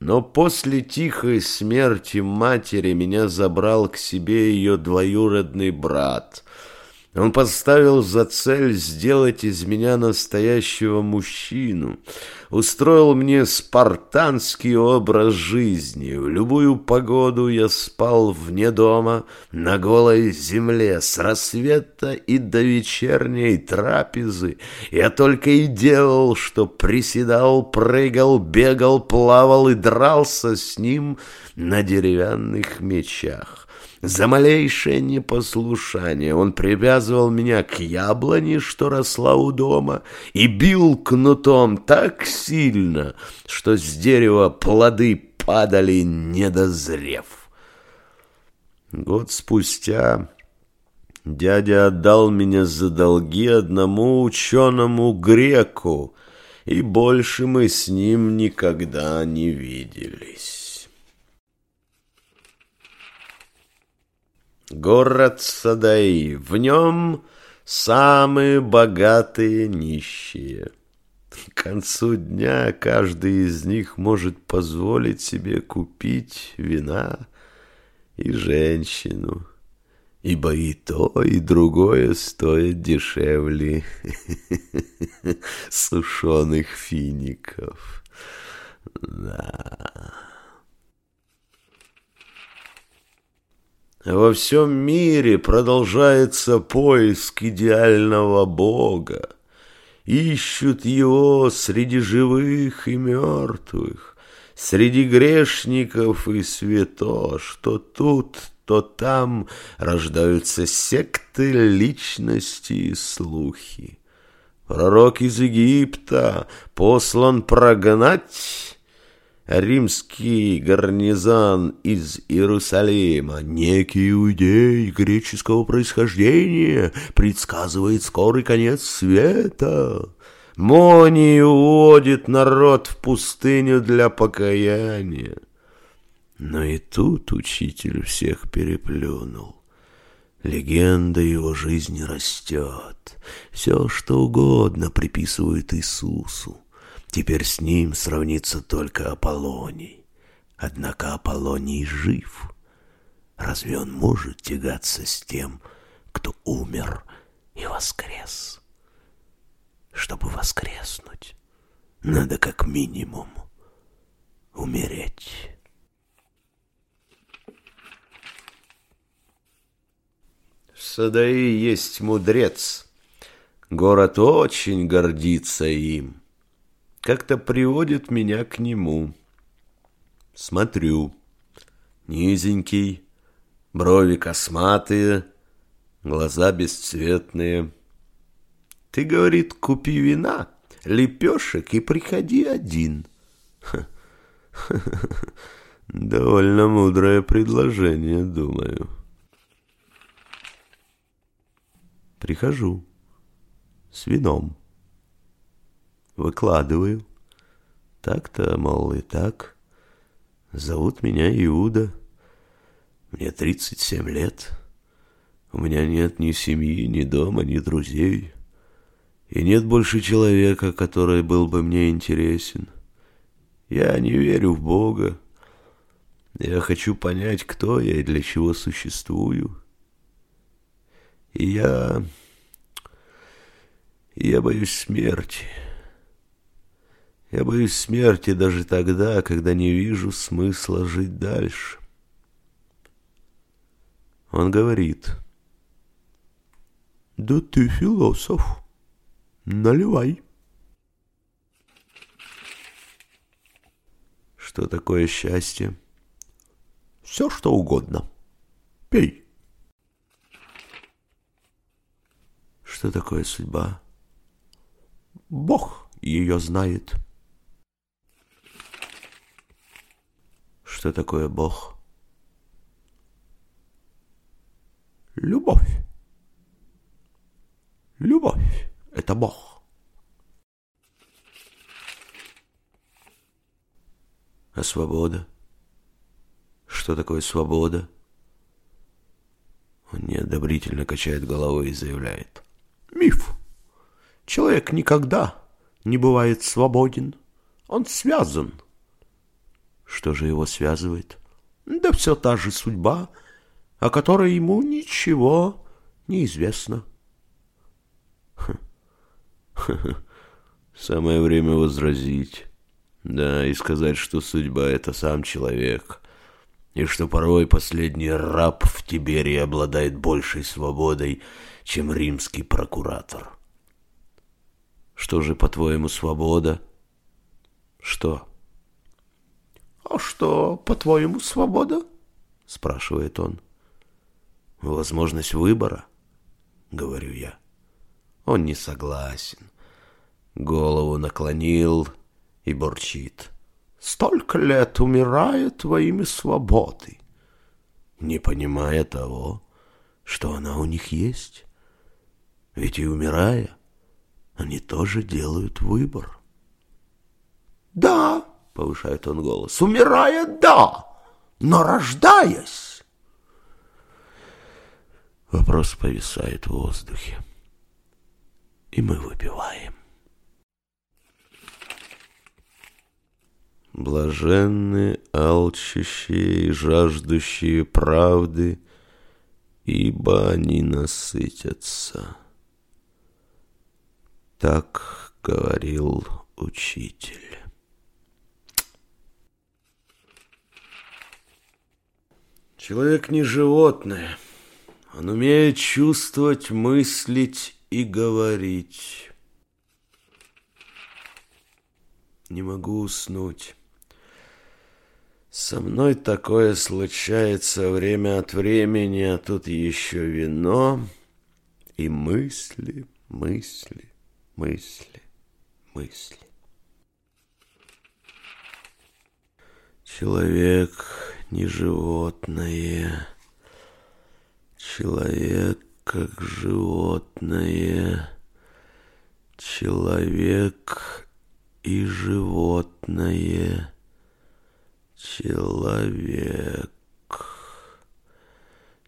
Но после тихой смерти матери меня забрал к себе ее двоюродный брат. Он поставил за цель сделать из меня настоящего мужчину, устроил мне спартанский образ жизни. В любую погоду я спал вне дома, на голой земле, с рассвета и до вечерней трапезы. Я только и делал, что приседал, прыгал, бегал, плавал и дрался с ним на деревянных мечах. За малейшее непослушание он привязывал меня к яблоне, что росла у дома, и бил кнутом так сильно, что с дерева плоды падали, недозрев. Год спустя дядя отдал меня за долги одному ученому греку, и больше мы с ним никогда не виделись. Город Садаи, в нем самые богатые нищие. К концу дня каждый из них может позволить себе купить вина и женщину, ибо и то, и другое стоит дешевле сушеных фиников. Да. Во всем мире продолжается поиск идеального Бога. Ищут его среди живых и мертвых, среди грешников и святош. То тут, то там рождаются секты, личности и слухи. Пророк из Египта послан прогнать римский гарнизон из Иерусалима, некий иудей греческого происхождения, предсказывает скорый конец света. Мони уводит народ в пустыню для покаяния. Но и тут учитель всех переплюнул. Легенда его жизни растет. Все, что угодно приписывают Иисусу. Теперь с ним сравнится только Аполлоний. Однако Аполлоний жив. Разве он может тягаться с тем, кто умер и воскрес? Чтобы воскреснуть, надо как минимум умереть. В Садаи есть мудрец. Город очень гордится им как-то приводит меня к нему. Смотрю. Низенький, брови косматые, глаза бесцветные. Ты, говорит, купи вина, лепешек и приходи один. Довольно мудрое предложение, думаю. Прихожу с вином. Выкладываю. Так-то, мол, и так. Зовут меня Иуда. Мне тридцать семь лет. У меня нет ни семьи, ни дома, ни друзей. И нет больше человека, который был бы мне интересен. Я не верю в Бога. Я хочу понять, кто я и для чего существую. И я... Я боюсь смерти. Я боюсь смерти даже тогда, когда не вижу смысла жить дальше. Он говорит, «Да ты философ, наливай». Что такое счастье? Все, что угодно. Пей. Что такое судьба? Бог ее знает. Что такое Бог? Любовь. Любовь — это Бог. А свобода? Что такое свобода? Он неодобрительно качает головой и заявляет. Миф. Человек никогда не бывает свободен. Он связан. Что же его связывает? Да все та же судьба, о которой ему ничего не известно. Самое время возразить. Да, и сказать, что судьба — это сам человек, и что порой последний раб в Тиберии обладает большей свободой, чем римский прокуратор. Что же, по-твоему, свобода? Что? А что, по-твоему, свобода? Спрашивает он. Возможность выбора, говорю я. Он не согласен. Голову наклонил и бурчит. Столько лет умирает во имя свободы, не понимая того, что она у них есть. Ведь и умирая, они тоже делают выбор. «Да», — повышает он голос, — «умирая, да, но рождаясь». Вопрос повисает в воздухе, и мы выпиваем. Блаженны алчущие и жаждущие правды, ибо они насытятся. Так говорил учитель. Человек не животное. Он умеет чувствовать, мыслить и говорить. Не могу уснуть. Со мной такое случается время от времени, а тут еще вино и мысли, мысли мысли, мысли. Человек не животное, человек как животное, человек и животное, человек.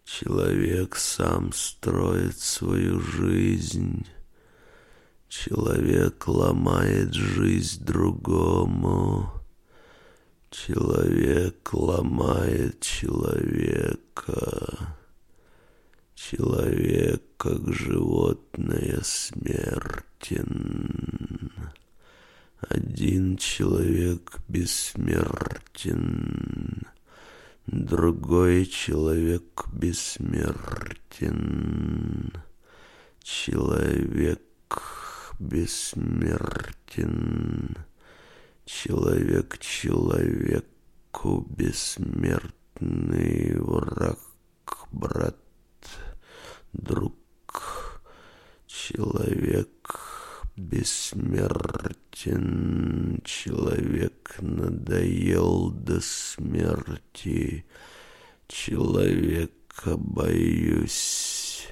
Человек сам строит свою жизнь. Человек ломает жизнь другому. Человек ломает человека. Человек, как животное, смертен. Один человек бессмертен. Другой человек бессмертен. Человек бессмертен. Человек человеку бессмертный враг, брат, друг, человек бессмертен, человек надоел до смерти, человека боюсь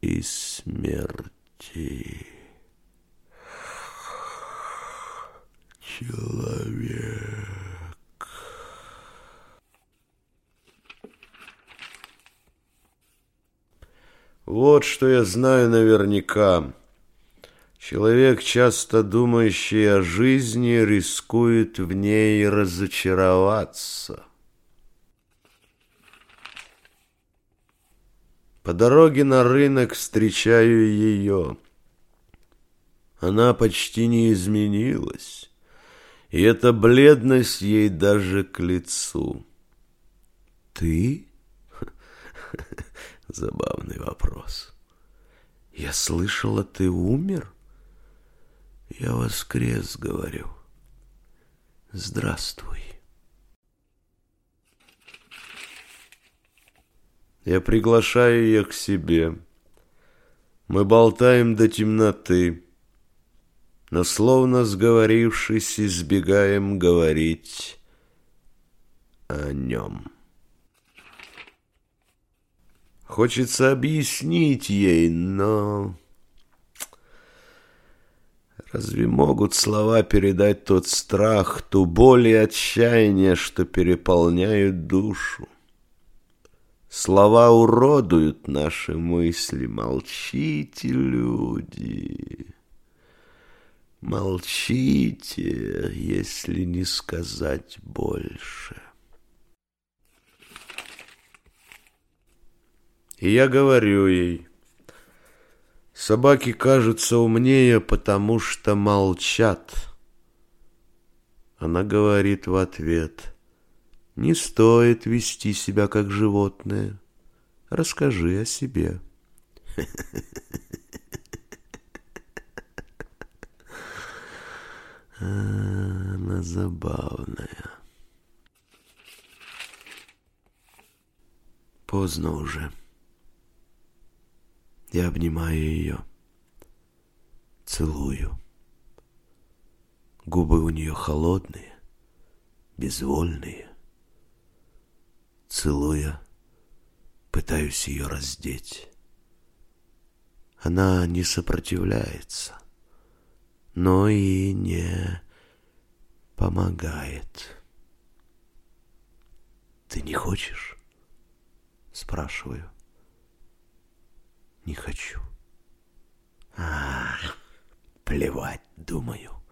и смерти. Человек. Вот что я знаю наверняка. Человек, часто думающий о жизни, рискует в ней разочароваться. По дороге на рынок встречаю ее. Она почти не изменилась, и эта бледность ей даже к лицу. «Ты?» Забавный вопрос. «Я слышала, ты умер?» «Я воскрес, говорю. Здравствуй». Я приглашаю ее к себе. Мы болтаем до темноты, но, словно сговорившись, избегаем говорить о нем. Хочется объяснить ей, но... Разве могут слова передать тот страх, ту боль и отчаяние, что переполняют душу? Слова уродуют наши мысли. Молчите, люди. Молчите, если не сказать больше. И я говорю ей, собаки кажутся умнее, потому что молчат. Она говорит в ответ, не стоит вести себя как животное. Расскажи о себе. Она забавная. Поздно уже. Я обнимаю ее, целую. Губы у нее холодные, безвольные. Целуя, пытаюсь ее раздеть. Она не сопротивляется, но и не помогает. «Ты не хочешь?» — спрашиваю. Не хочу. А, плевать, думаю.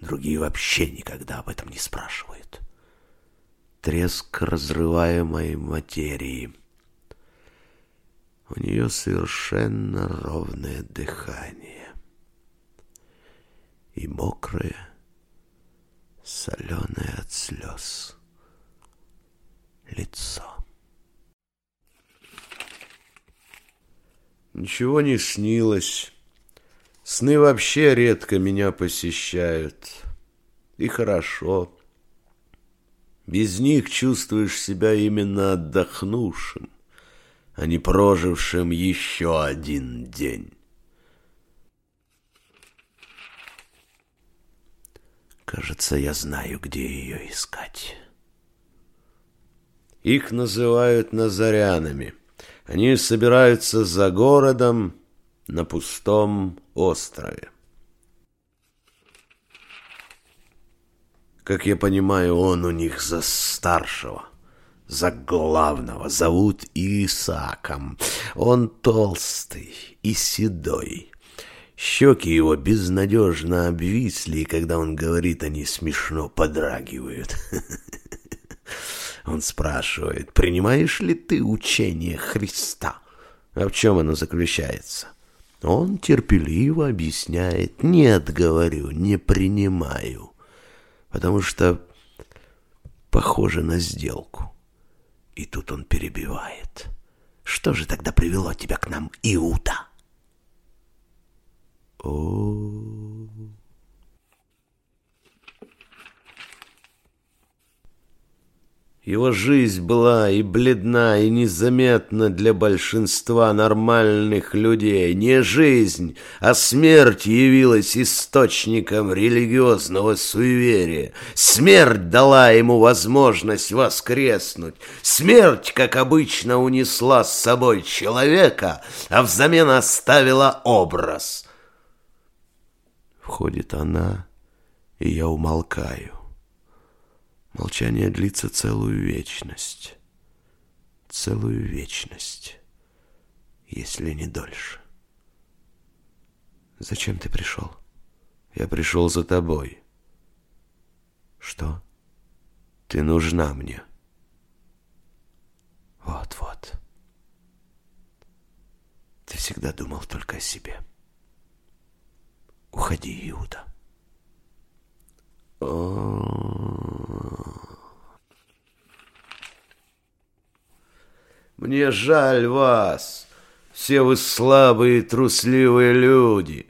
Другие вообще никогда об этом не спрашивают. Треск разрываемой материи. У нее совершенно ровное дыхание. И мокрое, соленое от слез лицо. Ничего не снилось. Сны вообще редко меня посещают. И хорошо. Без них чувствуешь себя именно отдохнувшим, а не прожившим еще один день. Кажется, я знаю, где ее искать. Их называют назарянами — они собираются за городом на пустом острове. Как я понимаю, он у них за старшего, за главного. Зовут Исаком. Он толстый и седой. Щеки его безнадежно обвисли, и когда он говорит, они смешно подрагивают. Он спрашивает, принимаешь ли ты учение Христа? А в чем оно заключается? Он терпеливо объясняет, нет, говорю, не принимаю, потому что похоже на сделку. И тут он перебивает. Что же тогда привело тебя к нам, Иуда? О, Его жизнь была и бледна, и незаметна для большинства нормальных людей. Не жизнь, а смерть явилась источником религиозного суеверия. Смерть дала ему возможность воскреснуть. Смерть, как обычно, унесла с собой человека, а взамен оставила образ. Входит она, и я умолкаю. Молчание длится целую вечность. Целую вечность, если не дольше. Зачем ты пришел? Я пришел за тобой. Что? Ты нужна мне. Вот-вот. Ты всегда думал только о себе. Уходи, Иуда. Мне жаль вас. Все вы слабые, трусливые люди.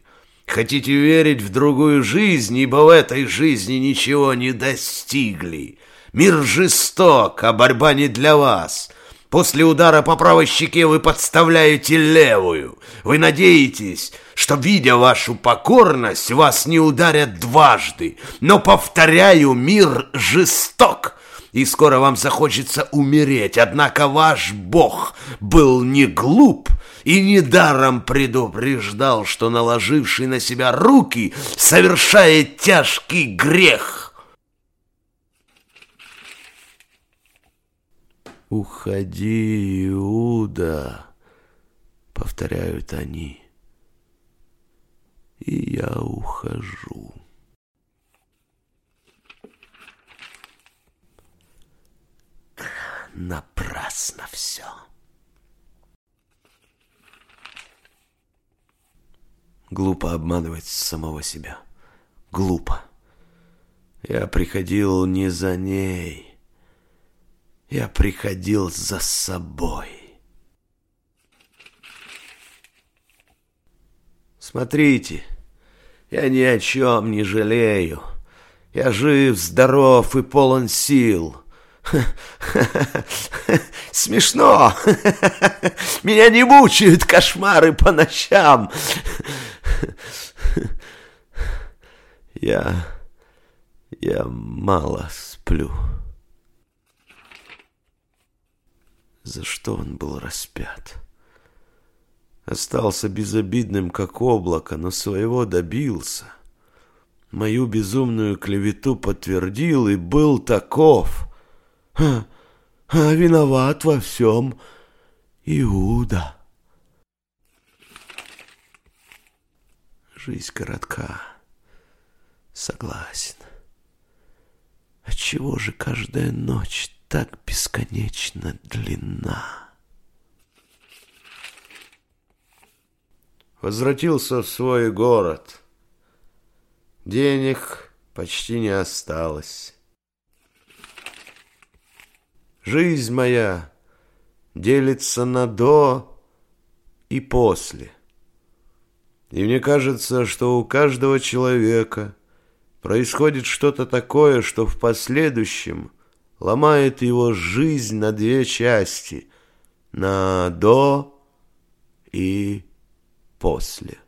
Хотите верить в другую жизнь, ибо в этой жизни ничего не достигли. Мир жесток, а борьба не для вас. После удара по правой щеке вы подставляете левую. Вы надеетесь, что, видя вашу покорность, вас не ударят дважды. Но, повторяю, мир жесток, и скоро вам захочется умереть. Однако ваш Бог был не глуп и недаром предупреждал, что наложивший на себя руки совершает тяжкий грех. «Уходи, Иуда!» — повторяют они. И я ухожу. Напрасно все. Глупо обманывать самого себя. Глупо. Я приходил не за ней я приходил за собой. Смотрите, я ни о чем не жалею. Я жив, здоров и полон сил. Смешно. Меня не мучают кошмары по ночам. Я... я мало сплю. За что он был распят? Остался безобидным, как облако, но своего добился. Мою безумную клевету подтвердил и был таков. А, а виноват во всем Иуда. Жизнь коротка. Согласен. Отчего же каждая ночь так бесконечно длинна. Возвратился в свой город. Денег почти не осталось. Жизнь моя делится на до и после. И мне кажется, что у каждого человека происходит что-то такое, что в последующем – ломает его жизнь на две части, на до и после.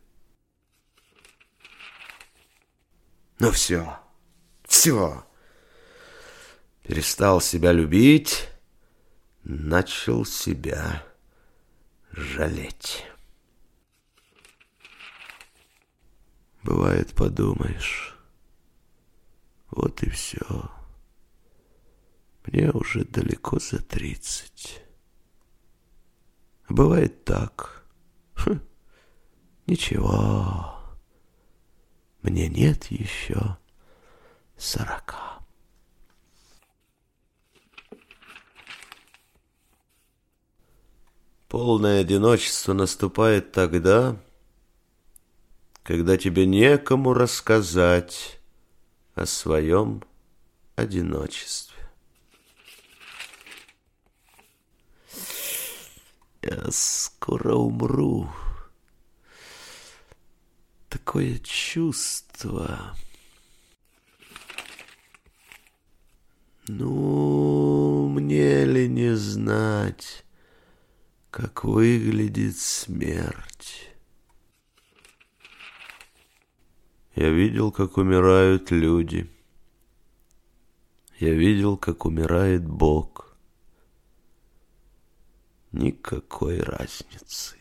Ну все, все. Перестал себя любить, начал себя жалеть. Бывает, подумаешь, вот и все. Мне уже далеко за тридцать. Бывает так. Хм, ничего. Мне нет еще сорока. Полное одиночество наступает тогда, когда тебе некому рассказать о своем одиночестве. Я скоро умру. Такое чувство. Ну, мне ли не знать, как выглядит смерть? Я видел, как умирают люди. Я видел, как умирает Бог. Никакой разницы.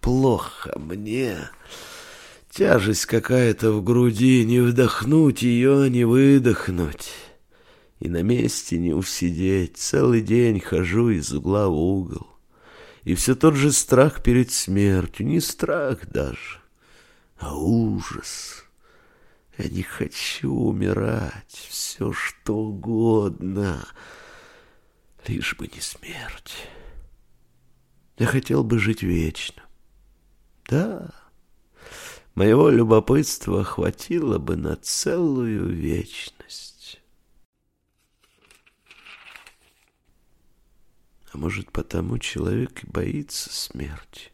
Плохо мне. Тяжесть какая-то в груди, не вдохнуть ее, не выдохнуть. И на месте не усидеть. Целый день хожу из угла в угол. И все тот же страх перед смертью. Не страх даже, а ужас. Я не хочу умирать. Все что угодно. Лишь бы не смерть. Я хотел бы жить вечно. Да, моего любопытства хватило бы на целую вечность. А может, потому человек и боится смерти?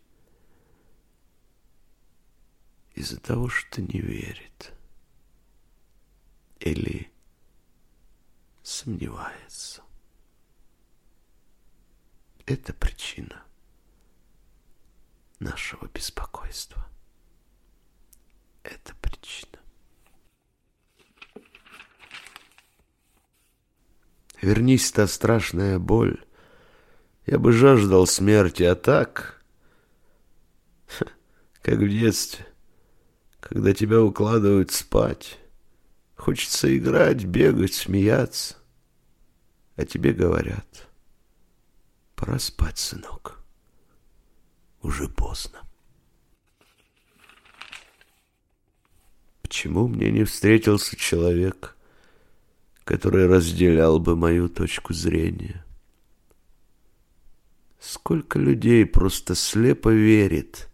Из-за того, что не верит. Или сомневается. Это причина нашего беспокойства. Это причина. Вернись та страшная боль. Я бы жаждал смерти, а так... Как в детстве, когда тебя укладывают спать. Хочется играть, бегать, смеяться. А тебе говорят, пора спать, сынок. Уже поздно. Почему мне не встретился человек, который разделял бы мою точку зрения? Сколько людей просто слепо верит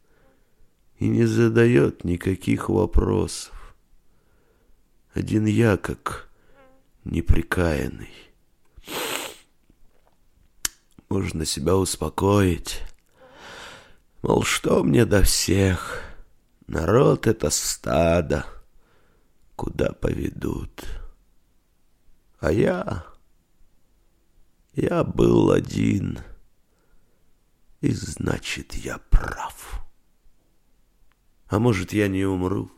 и не задает никаких вопросов. Один я как неприкаянный. Можно себя успокоить. Мол, что мне до всех? Народ — это стадо куда поведут. А я... Я был один, и значит, я прав. А может, я не умру,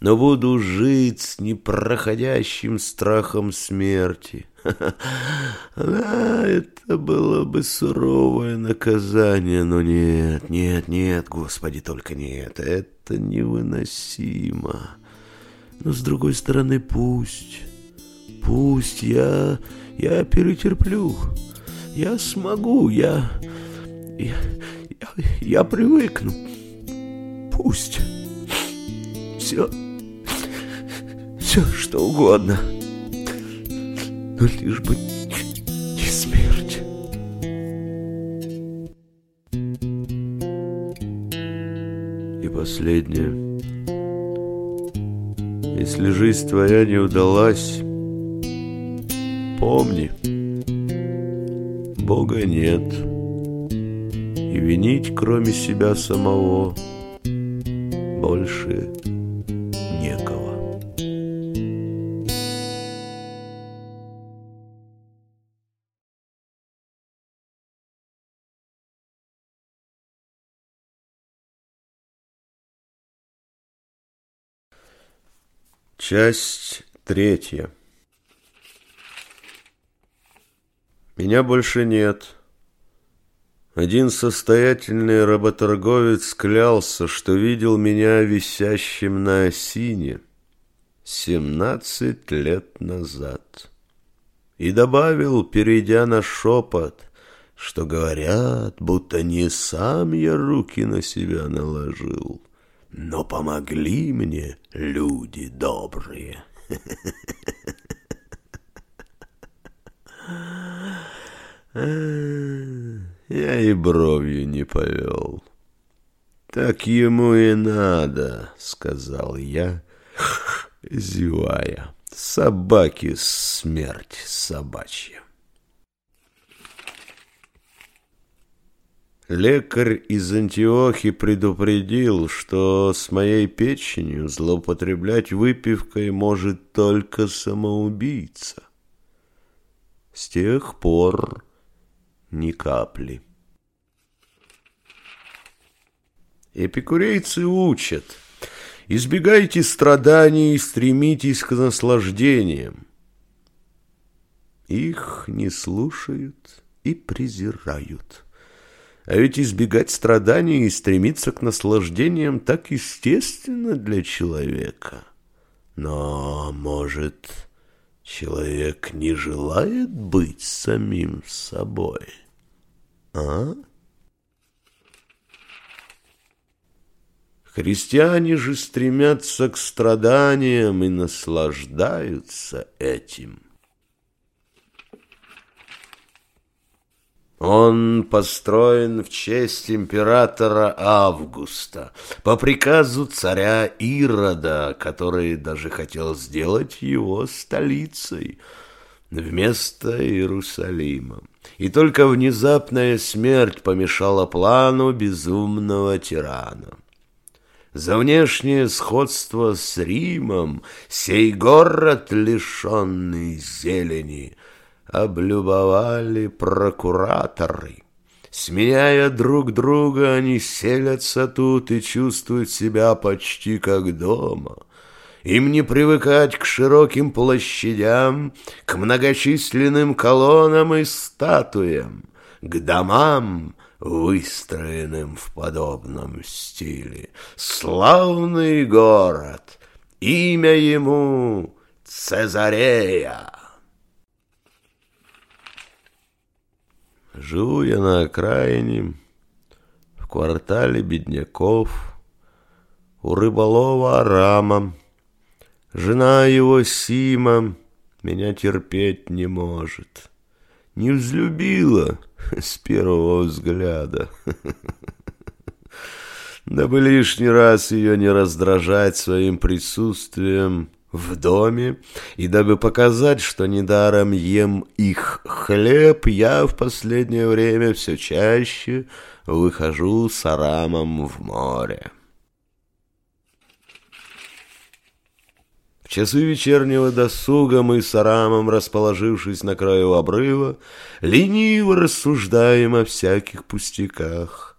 но буду жить с непроходящим страхом смерти. Да, это было бы суровое наказание, но нет, нет, нет, Господи, только нет, это невыносимо. Но с другой стороны, пусть, пусть я, я перетерплю. Я смогу, я, я, я, я привыкну. Пусть. Все, все что угодно. Но лишь бы не смерть. И последнее. Если жизнь твоя не удалась, помни, Бога нет, и винить, кроме себя самого, больше некого. Часть третья. Меня больше нет. Один состоятельный работорговец клялся, что видел меня висящим на осине семнадцать лет назад. И добавил, перейдя на шепот, что говорят, будто не сам я руки на себя наложил, но помогли мне люди добрые. Я и бровью не повел. Так ему и надо, сказал я, зевая. Собаки смерть собачья. Лекарь из Антиохи предупредил, что с моей печенью злоупотреблять выпивкой может только самоубийца. С тех пор ни капли. Эпикурейцы учат. Избегайте страданий и стремитесь к наслаждениям. Их не слушают и презирают. А ведь избегать страданий и стремиться к наслаждениям так естественно для человека. Но, может, человек не желает быть самим собой? А? Христиане же стремятся к страданиям и наслаждаются этим. Он построен в честь императора Августа по приказу царя Ирода, который даже хотел сделать его столицей вместо Иерусалима. И только внезапная смерть помешала плану безумного тирана. За внешнее сходство с Римом сей город, лишенный зелени, облюбовали прокураторы. Сменяя друг друга, они селятся тут и чувствуют себя почти как дома. Им не привыкать к широким площадям, к многочисленным колоннам и статуям, к домам, выстроенным в подобном стиле. Славный город, имя ему Цезарея. Живу я на окраине, в квартале бедняков, у рыболова Арама. Жена его Сима меня терпеть не может. Не взлюбила с первого взгляда. Дабы лишний раз ее не раздражать своим присутствием, в доме, и дабы показать, что недаром ем их хлеб, я в последнее время все чаще выхожу с Арамом в море. В часы вечернего досуга мы с Арамом, расположившись на краю обрыва, лениво рассуждаем о всяких пустяках,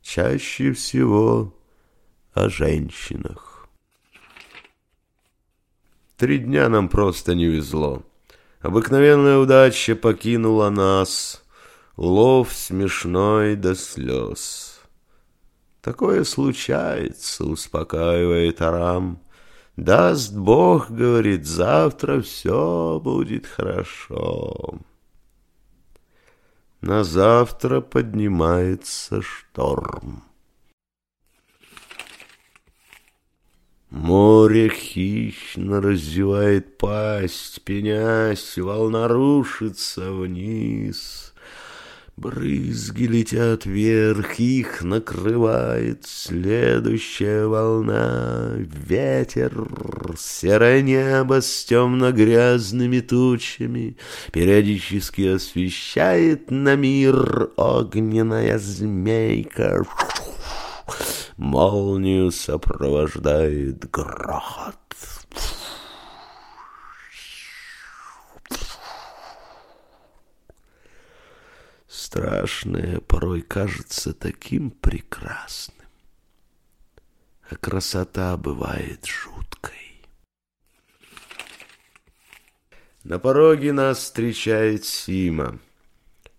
чаще всего о женщинах. Три дня нам просто не везло. Обыкновенная удача покинула нас. Лов смешной до слез. Такое случается, успокаивает Арам. Даст Бог, говорит, завтра все будет хорошо. На завтра поднимается шторм. Море хищно раздевает пасть, пенясь, волна рушится вниз. Брызги летят вверх, их накрывает следующая волна. Ветер, серое небо с темно-грязными тучами периодически освещает на мир огненная змейка. Молнию сопровождает грохот. Страшное порой кажется таким прекрасным, а красота бывает жуткой. На пороге нас встречает Сима.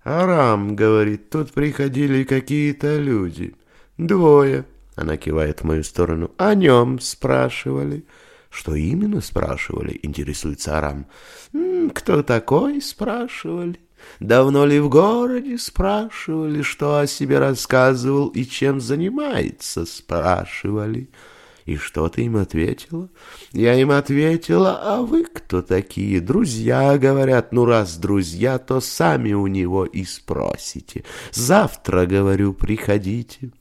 «Арам, — говорит, — тут приходили какие-то люди. Двое. Она кивает в мою сторону. «О нем спрашивали». «Что именно спрашивали?» — интересуется Арам. «Кто такой?» — спрашивали. «Давно ли в городе?» — спрашивали. «Что о себе рассказывал и чем занимается?» — спрашивали. «И что ты им ответила?» «Я им ответила, а вы кто такие?» «Друзья, говорят, ну раз друзья, то сами у него и спросите. Завтра, говорю, приходите».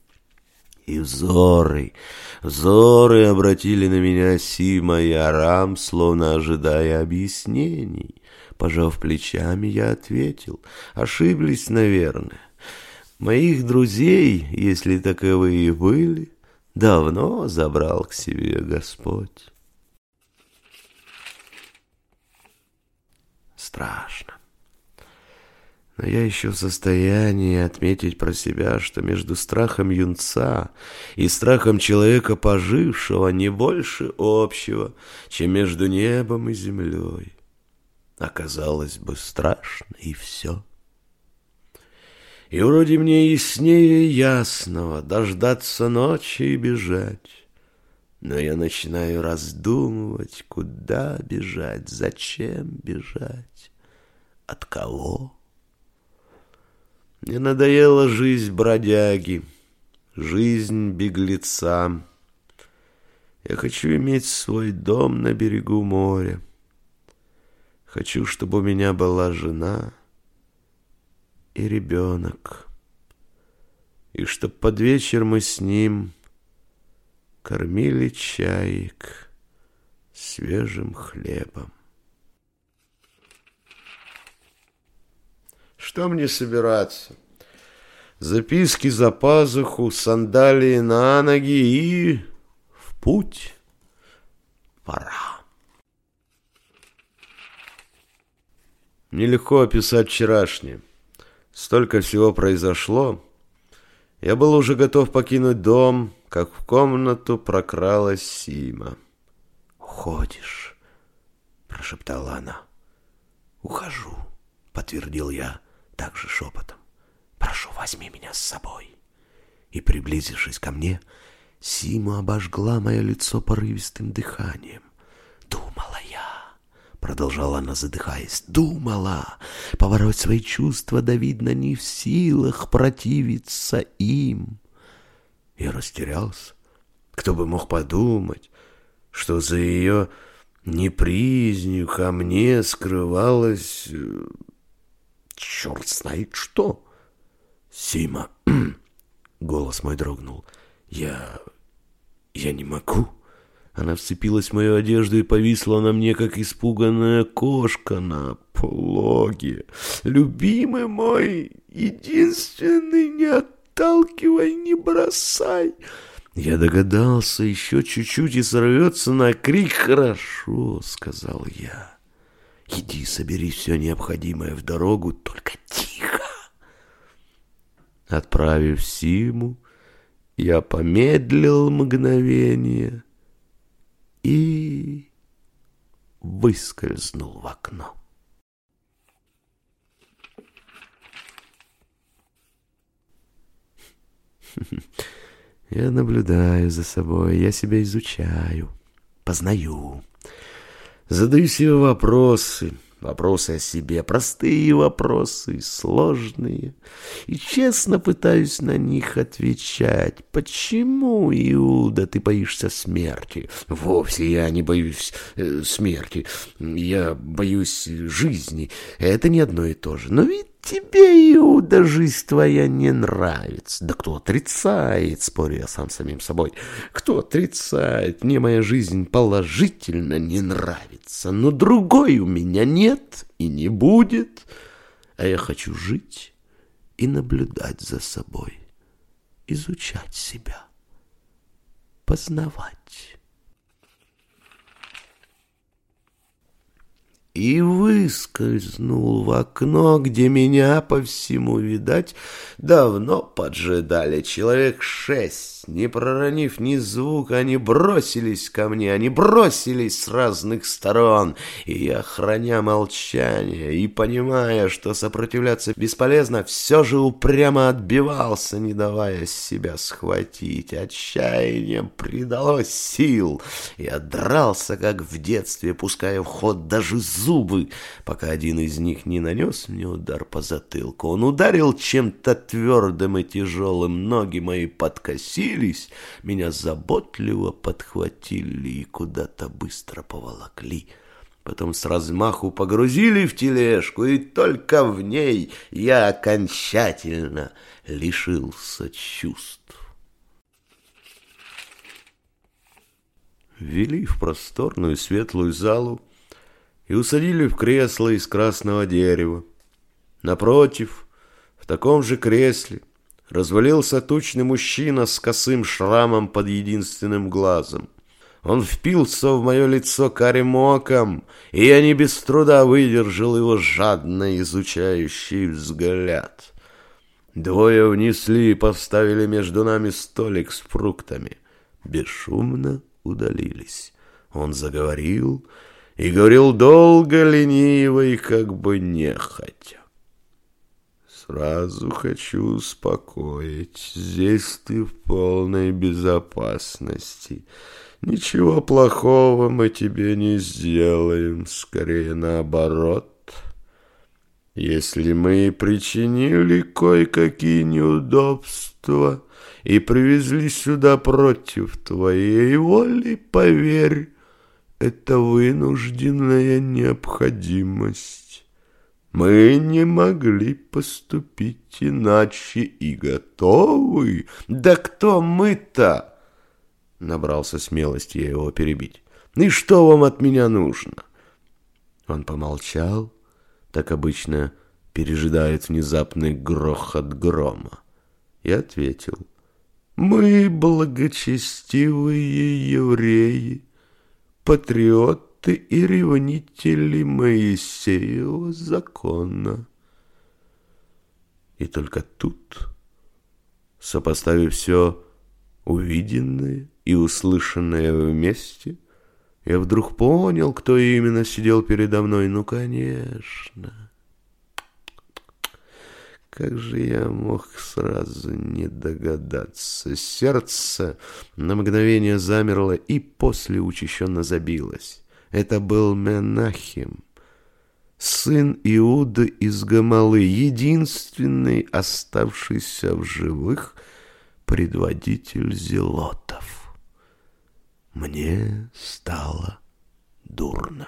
И взоры, взоры обратили на меня Сима и Арам, словно ожидая объяснений. Пожав плечами, я ответил. Ошиблись, наверное. Моих друзей, если таковые были, давно забрал к себе Господь. Страшно. Но я еще в состоянии отметить про себя, что между страхом юнца и страхом человека пожившего не больше общего, чем между небом и землей. Оказалось бы, страшно и все. И вроде мне яснее ясного дождаться ночи и бежать. Но я начинаю раздумывать, куда бежать, зачем бежать, от кого. Мне надоела жизнь бродяги, жизнь беглеца. Я хочу иметь свой дом на берегу моря. Хочу, чтобы у меня была жена и ребенок. И чтоб под вечер мы с ним кормили чаек свежим хлебом. Что мне собираться? Записки за пазуху, сандалии на ноги и в путь. Пора. Нелегко описать вчерашнее. Столько всего произошло. Я был уже готов покинуть дом, как в комнату прокралась Сима. «Уходишь?» – прошептала она. «Ухожу», – подтвердил я также шепотом. «Прошу, возьми меня с собой». И, приблизившись ко мне, Сима обожгла мое лицо порывистым дыханием. «Думала я», — продолжала она, задыхаясь, — «думала, поворот свои чувства, да, видно, не в силах противиться им». Я растерялся. Кто бы мог подумать, что за ее непризнью ко мне скрывалось э, черт знает что. Сима, голос мой дрогнул. Я... я не могу. Она вцепилась в мою одежду и повисла на мне, как испуганная кошка на плоге. Любимый мой, единственный, не отталкивай, не бросай. Я догадался, еще чуть-чуть и сорвется на крик. «Хорошо», — сказал я. Иди, собери все необходимое в дорогу, только тихо. Отправив Симу, я помедлил мгновение и выскользнул в окно. Я наблюдаю за собой, я себя изучаю, познаю. Задаю себе вопросы, вопросы о себе, простые вопросы, сложные. И честно пытаюсь на них отвечать. Почему, Иуда, ты боишься смерти? Вовсе я не боюсь э, смерти. Я боюсь жизни. Это не одно и то же. Но ведь тебе, Иуда, жизнь твоя не нравится. Да кто отрицает, спорю я сам самим собой. Кто отрицает, мне моя жизнь положительно не нравится. Но другой у меня нет и не будет. А я хочу жить и наблюдать за собой, изучать себя, познавать. И выскользнул в окно, где меня, по всему видать, давно поджидали человек шесть. Не проронив ни звука, они бросились ко мне, они бросились с разных сторон, и я, храня молчание и понимая, что сопротивляться бесполезно, все же упрямо отбивался, не давая себя схватить. Отчаянием придало сил. Я дрался, как в детстве, пуская в ход даже зубы, зубы, пока один из них не нанес мне удар по затылку. Он ударил чем-то твердым и тяжелым, ноги мои подкосились, меня заботливо подхватили и куда-то быстро поволокли. Потом с размаху погрузили в тележку, и только в ней я окончательно лишился чувств. Вели в просторную светлую залу, и усадили в кресло из красного дерева. Напротив, в таком же кресле, развалился тучный мужчина с косым шрамом под единственным глазом. Он впился в мое лицо карим оком, и я не без труда выдержал его жадно изучающий взгляд. Двое внесли и поставили между нами столик с фруктами. Бесшумно удалились. Он заговорил и говорил долго, лениво и как бы нехотя. Сразу хочу успокоить, здесь ты в полной безопасности. Ничего плохого мы тебе не сделаем, скорее наоборот. Если мы причинили кое-какие неудобства и привезли сюда против твоей воли, поверь, это вынужденная необходимость. Мы не могли поступить иначе и готовы. Да кто мы-то? Набрался смелости я его перебить. И что вам от меня нужно? Он помолчал, так обычно пережидает внезапный грохот грома, и ответил. Мы благочестивые евреи, патриоты и ревнители Моисеева закона. И только тут, сопоставив все увиденное и услышанное вместе, я вдруг понял, кто именно сидел передо мной. Ну, конечно. Как же я мог сразу не догадаться? Сердце на мгновение замерло и после учащенно забилось. Это был Менахим, сын Иуда из Гамалы, единственный оставшийся в живых предводитель зелотов. Мне стало дурно.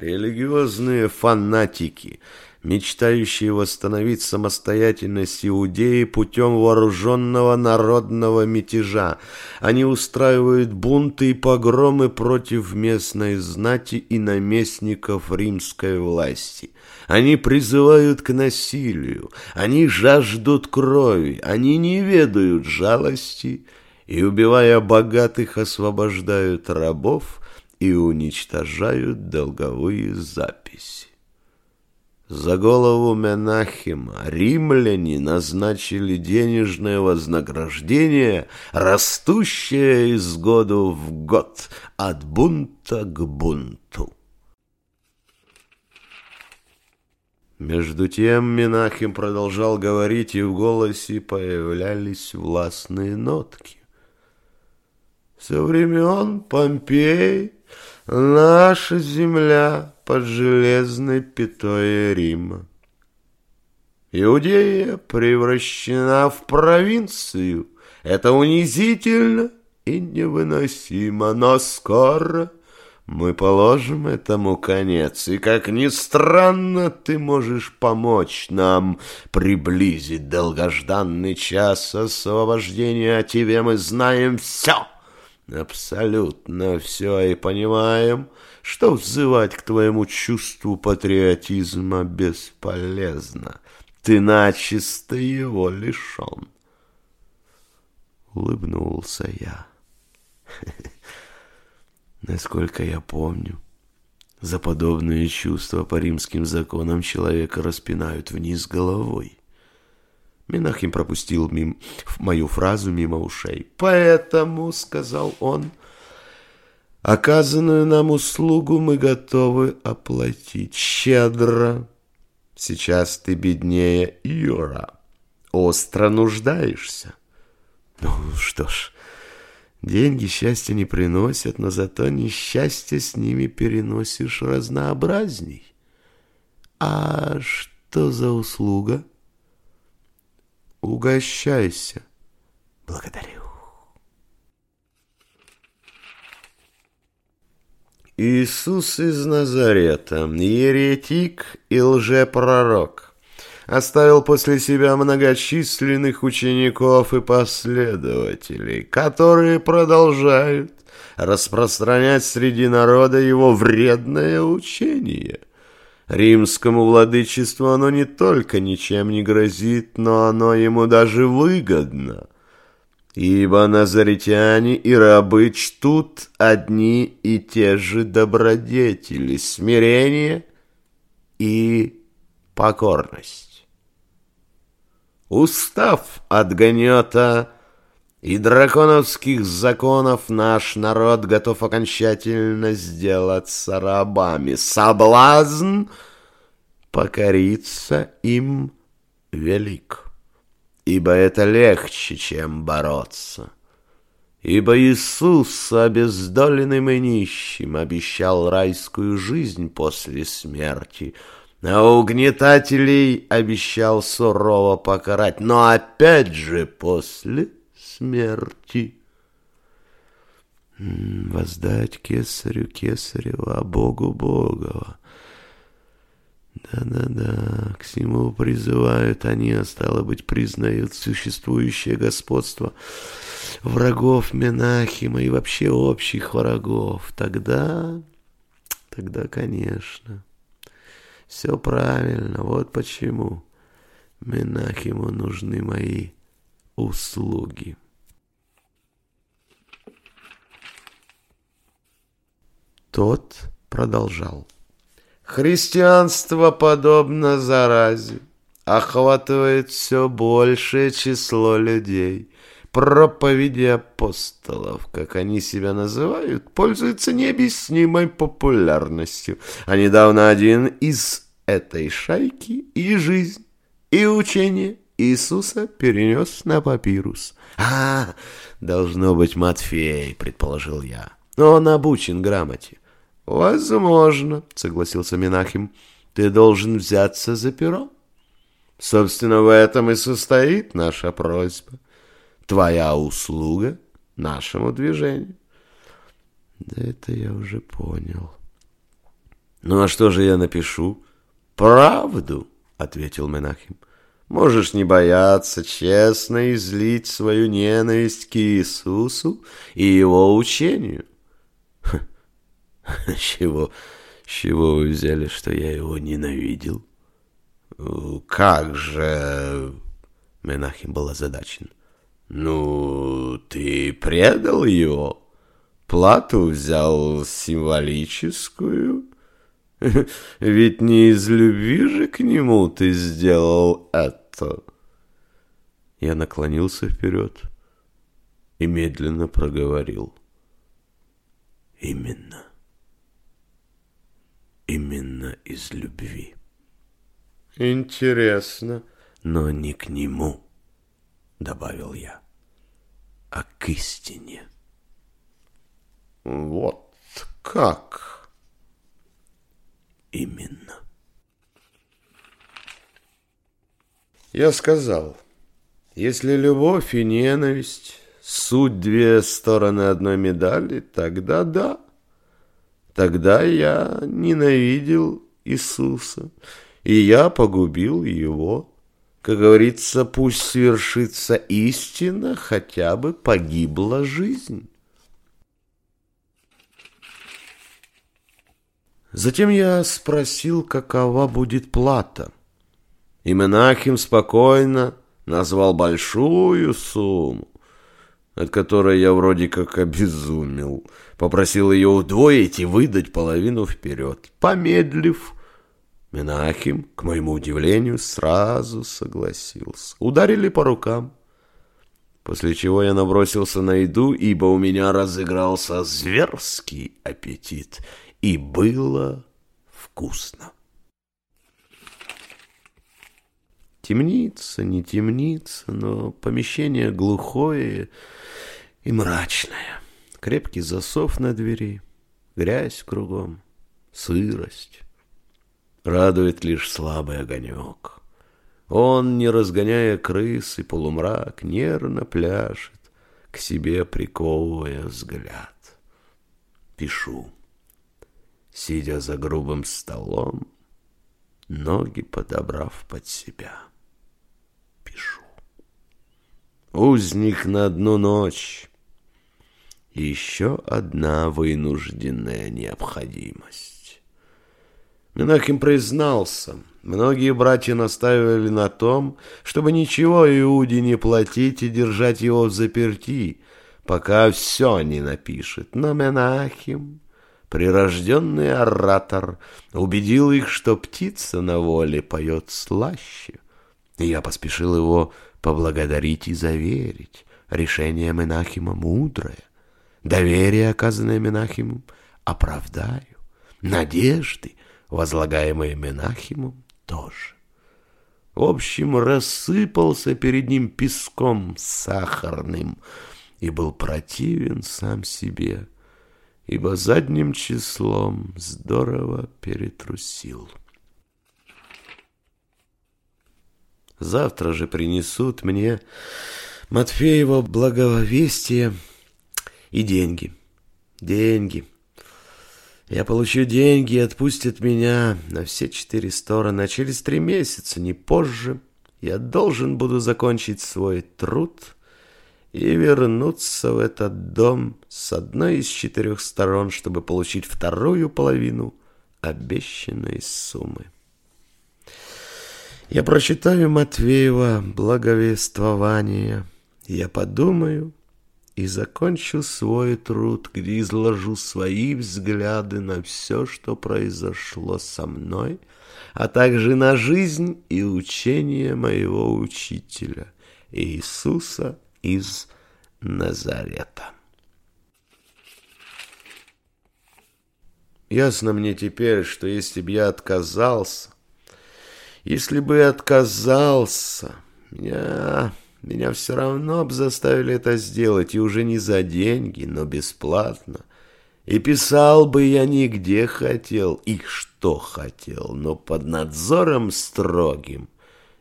Религиозные фанатики, мечтающие восстановить самостоятельность Иудеи путем вооруженного народного мятежа. Они устраивают бунты и погромы против местной знати и наместников римской власти. Они призывают к насилию, они жаждут крови, они не ведают жалости и, убивая богатых, освобождают рабов – и уничтожают долговые записи. За голову Менахима римляне назначили денежное вознаграждение, растущее из года в год, от бунта к бунту. Между тем Менахим продолжал говорить, и в голосе появлялись властные нотки. Со времен Помпей Наша земля под железной пятой Рима. Иудея превращена в провинцию. Это унизительно и невыносимо, но скоро мы положим этому конец, и, как ни странно, ты можешь помочь нам приблизить долгожданный час освобождения, о тебе мы знаем все. Абсолютно все и понимаем, что взывать к твоему чувству патриотизма бесполезно. Ты начисто его лишен. Улыбнулся я. Насколько я помню, за подобные чувства по римским законам человека распинают вниз головой. Минахим пропустил мим, мою фразу мимо ушей. «Поэтому, — сказал он, — оказанную нам услугу мы готовы оплатить щедро. Сейчас ты беднее Юра, остро нуждаешься. Ну что ж, деньги счастья не приносят, но зато несчастье с ними переносишь разнообразней. А что за услуга?» Угощайся. Благодарю. Иисус из Назарета, еретик и лжепророк, оставил после себя многочисленных учеников и последователей, которые продолжают распространять среди народа его вредное учение – Римскому владычеству оно не только ничем не грозит, но оно ему даже выгодно. Ибо назаритяне и рабы чтут одни и те же добродетели, смирение и покорность. Устав от гнета и драконовских законов наш народ готов окончательно сделаться рабами. Соблазн покориться им велик, ибо это легче, чем бороться. Ибо Иисус, обездоленным и нищим, обещал райскую жизнь после смерти, а угнетателей обещал сурово покарать, но опять же после смерти. Воздать кесарю кесарева, а Богу Богова. Да-да-да, к всему призывают они, а стало быть, признают существующее господство врагов Менахима и вообще общих врагов. Тогда, тогда, конечно, все правильно. Вот почему Менахиму нужны мои услуги. Тот продолжал. Христианство, подобно заразе, охватывает все большее число людей. Проповеди апостолов, как они себя называют, пользуются необъяснимой популярностью. А недавно один из этой шайки и жизнь, и учение Иисуса перенес на папирус. «А, должно быть Матфей», — предположил я. Но он обучен грамоте. «Возможно», — согласился Минахим. «Ты должен взяться за перо. Собственно, в этом и состоит наша просьба. Твоя услуга нашему движению». «Да это я уже понял». «Ну а что же я напишу?» «Правду», — ответил Менахим. «Можешь не бояться честно излить свою ненависть к Иисусу и его учению». Чего, чего вы взяли, что я его ненавидел? Как же... Менахим был озадачен. Ну, ты предал его? Плату взял символическую? Ведь не из любви же к нему ты сделал это. Я наклонился вперед и медленно проговорил. Именно именно из любви. Интересно. Но не к нему, добавил я, а к истине. Вот как? Именно. Я сказал, если любовь и ненависть суть две стороны одной медали, тогда да. Тогда я ненавидел Иисуса, и я погубил его. Как говорится, пусть свершится истина, хотя бы погибла жизнь. Затем я спросил, какова будет плата. И Менахим спокойно назвал большую сумму от которой я вроде как обезумел. Попросил ее удвоить и выдать половину вперед. Помедлив, Менахим, к моему удивлению, сразу согласился. Ударили по рукам. После чего я набросился на еду, ибо у меня разыгрался зверский аппетит. И было вкусно. Темница, не темница, но помещение глухое и мрачное. Крепкий засов на двери, грязь кругом, сырость. Радует лишь слабый огонек. Он, не разгоняя крыс и полумрак, нервно пляшет, к себе приковывая взгляд. Пишу, сидя за грубым столом, ноги подобрав под себя пишу. Узник на одну ночь. Еще одна вынужденная необходимость. Менахим признался, многие братья настаивали на том, чтобы ничего Иуде не платить и держать его в заперти, пока все не напишет. Но Менахим, прирожденный оратор, убедил их, что птица на воле поет слаще. Я поспешил его поблагодарить и заверить. Решение Менахима мудрое. Доверие, оказанное Менахимом, оправдаю. Надежды, возлагаемые Менахимом, тоже. В общем, рассыпался перед ним песком сахарным и был противен сам себе, ибо задним числом здорово перетрусил. Завтра же принесут мне Матфеева благовестие и деньги. Деньги. Я получу деньги и отпустят меня на все четыре стороны, а через три месяца, не позже, я должен буду закончить свой труд и вернуться в этот дом с одной из четырех сторон, чтобы получить вторую половину обещанной суммы. Я прочитаю Матвеева благовествование, я подумаю и закончу свой труд, где изложу свои взгляды на все, что произошло со мной, а также на жизнь и учение моего учителя Иисуса из Назарета. Ясно мне теперь, что если бы я отказался, если бы отказался, меня, меня все равно бы заставили это сделать, и уже не за деньги, но бесплатно. И писал бы я нигде хотел, и что хотел, но под надзором строгим,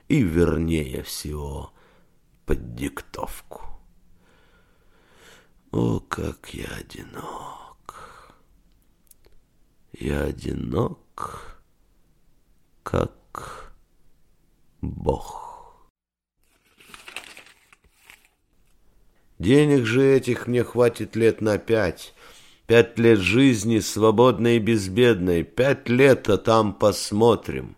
и вернее всего под диктовку. О, как я одинок! Я одинок, как Бог. Денег же этих мне хватит лет на пять. Пять лет жизни, свободной и безбедной. Пять лет, а там посмотрим.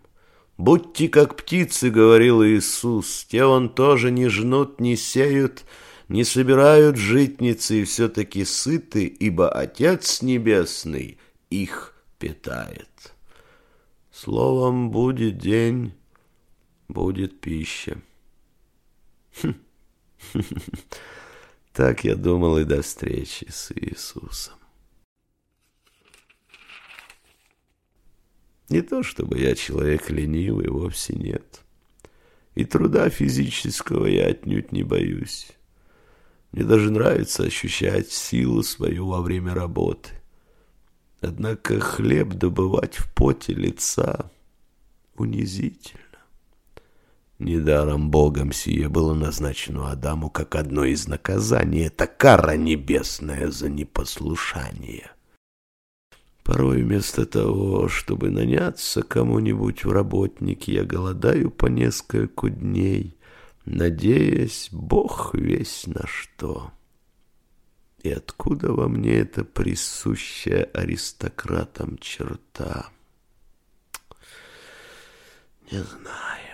Будьте как птицы, говорил Иисус. Те он тоже не жнут, не сеют, не собирают житницы и все-таки сыты, ибо Отец Небесный их питает. Словом, будет день, будет пища. Так я думал и до встречи с Иисусом. Не то чтобы я человек ленивый, вовсе нет. И труда физического я отнюдь не боюсь. Мне даже нравится ощущать силу свою во время работы. Однако хлеб добывать в поте лица унизительно. Недаром Богом сие было назначено Адаму как одно из наказаний. Это кара небесная за непослушание. Порой вместо того, чтобы наняться кому-нибудь в работники, я голодаю по нескольку дней, надеясь, Бог весь на что. И откуда во мне эта присущая аристократам черта? Не знаю.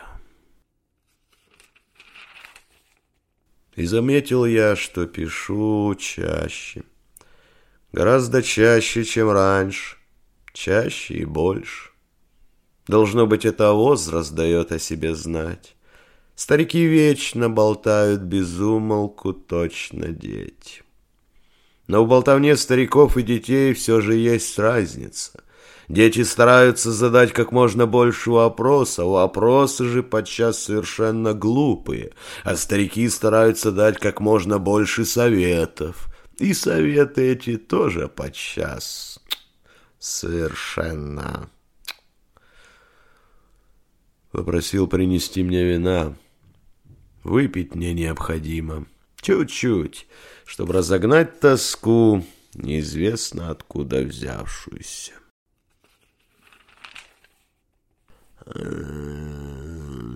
И заметил я, что пишу чаще. Гораздо чаще, чем раньше. Чаще и больше. Должно быть, это возраст дает о себе знать. Старики вечно болтают без умолку, точно дети. Но в болтовне стариков и детей все же есть разница. Дети стараются задать как можно больше вопросов, вопросы же подчас совершенно глупые, а старики стараются дать как можно больше советов. И советы эти тоже подчас совершенно... Попросил принести мне вина. Выпить мне необходимо. Чуть-чуть, чтобы разогнать тоску, неизвестно откуда взявшуюся.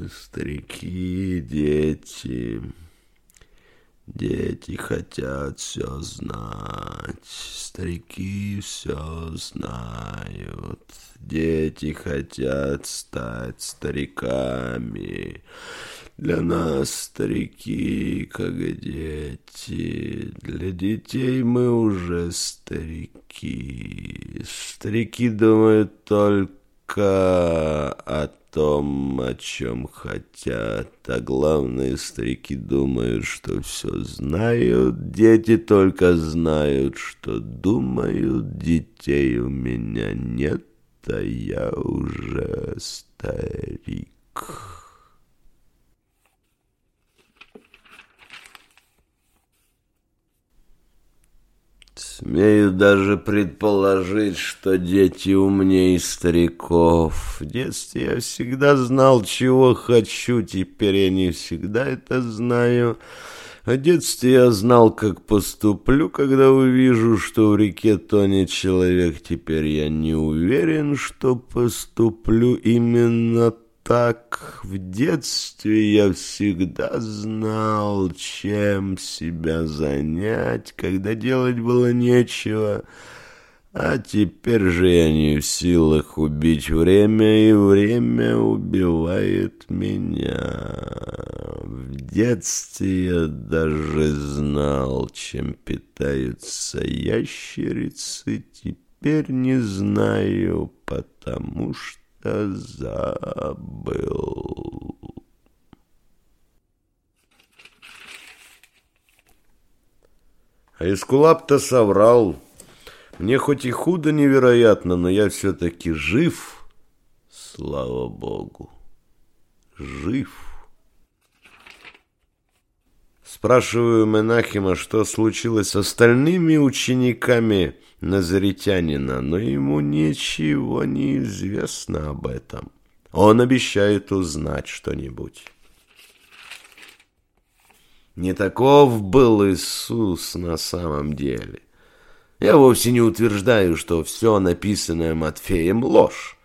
Старики, дети, Дети хотят все знать, старики все знают. Дети хотят стать стариками. Для нас старики, как дети. Для детей мы уже старики. Старики думают только о том, о чем хотят, а главное, старики думают, что все знают, дети только знают, что думают, детей у меня нет, а я уже старик. Смею даже предположить, что дети умнее стариков. В детстве я всегда знал, чего хочу, теперь я не всегда это знаю. В детстве я знал, как поступлю, когда увижу, что в реке тонет человек. Теперь я не уверен, что поступлю именно так так в детстве я всегда знал, чем себя занять, когда делать было нечего. А теперь же я не в силах убить время, и время убивает меня. В детстве я даже знал, чем питаются ящерицы, теперь не знаю, потому что забыл. А Искулап-то соврал. Мне хоть и худо невероятно, но я все-таки жив, слава богу, жив. Спрашиваю Менахима, что случилось с остальными учениками Назаритянина, но ему ничего не известно об этом. Он обещает узнать что-нибудь. Не таков был Иисус на самом деле. Я вовсе не утверждаю, что все написанное Матфеем ложь.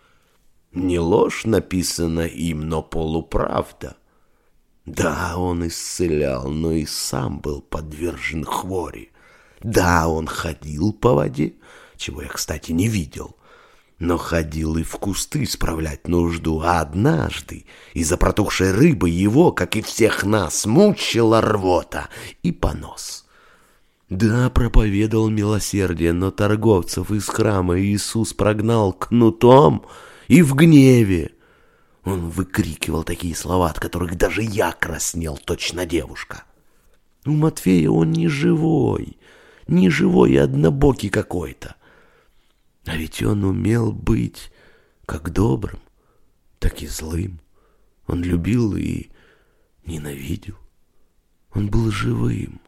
Не ложь написана им, но полуправда. Да, он исцелял, но и сам был подвержен хвори. Да, он ходил по воде, чего я, кстати, не видел, но ходил и в кусты справлять нужду, а однажды из-за протухшей рыбы его, как и всех нас, мучила рвота и понос. Да, проповедовал милосердие, но торговцев из храма Иисус прогнал кнутом и в гневе. Он выкрикивал такие слова, от которых даже я краснел, точно девушка. У Матфея он не живой, не живой и однобокий какой-то. А ведь он умел быть как добрым, так и злым. Он любил и ненавидел. Он был живым.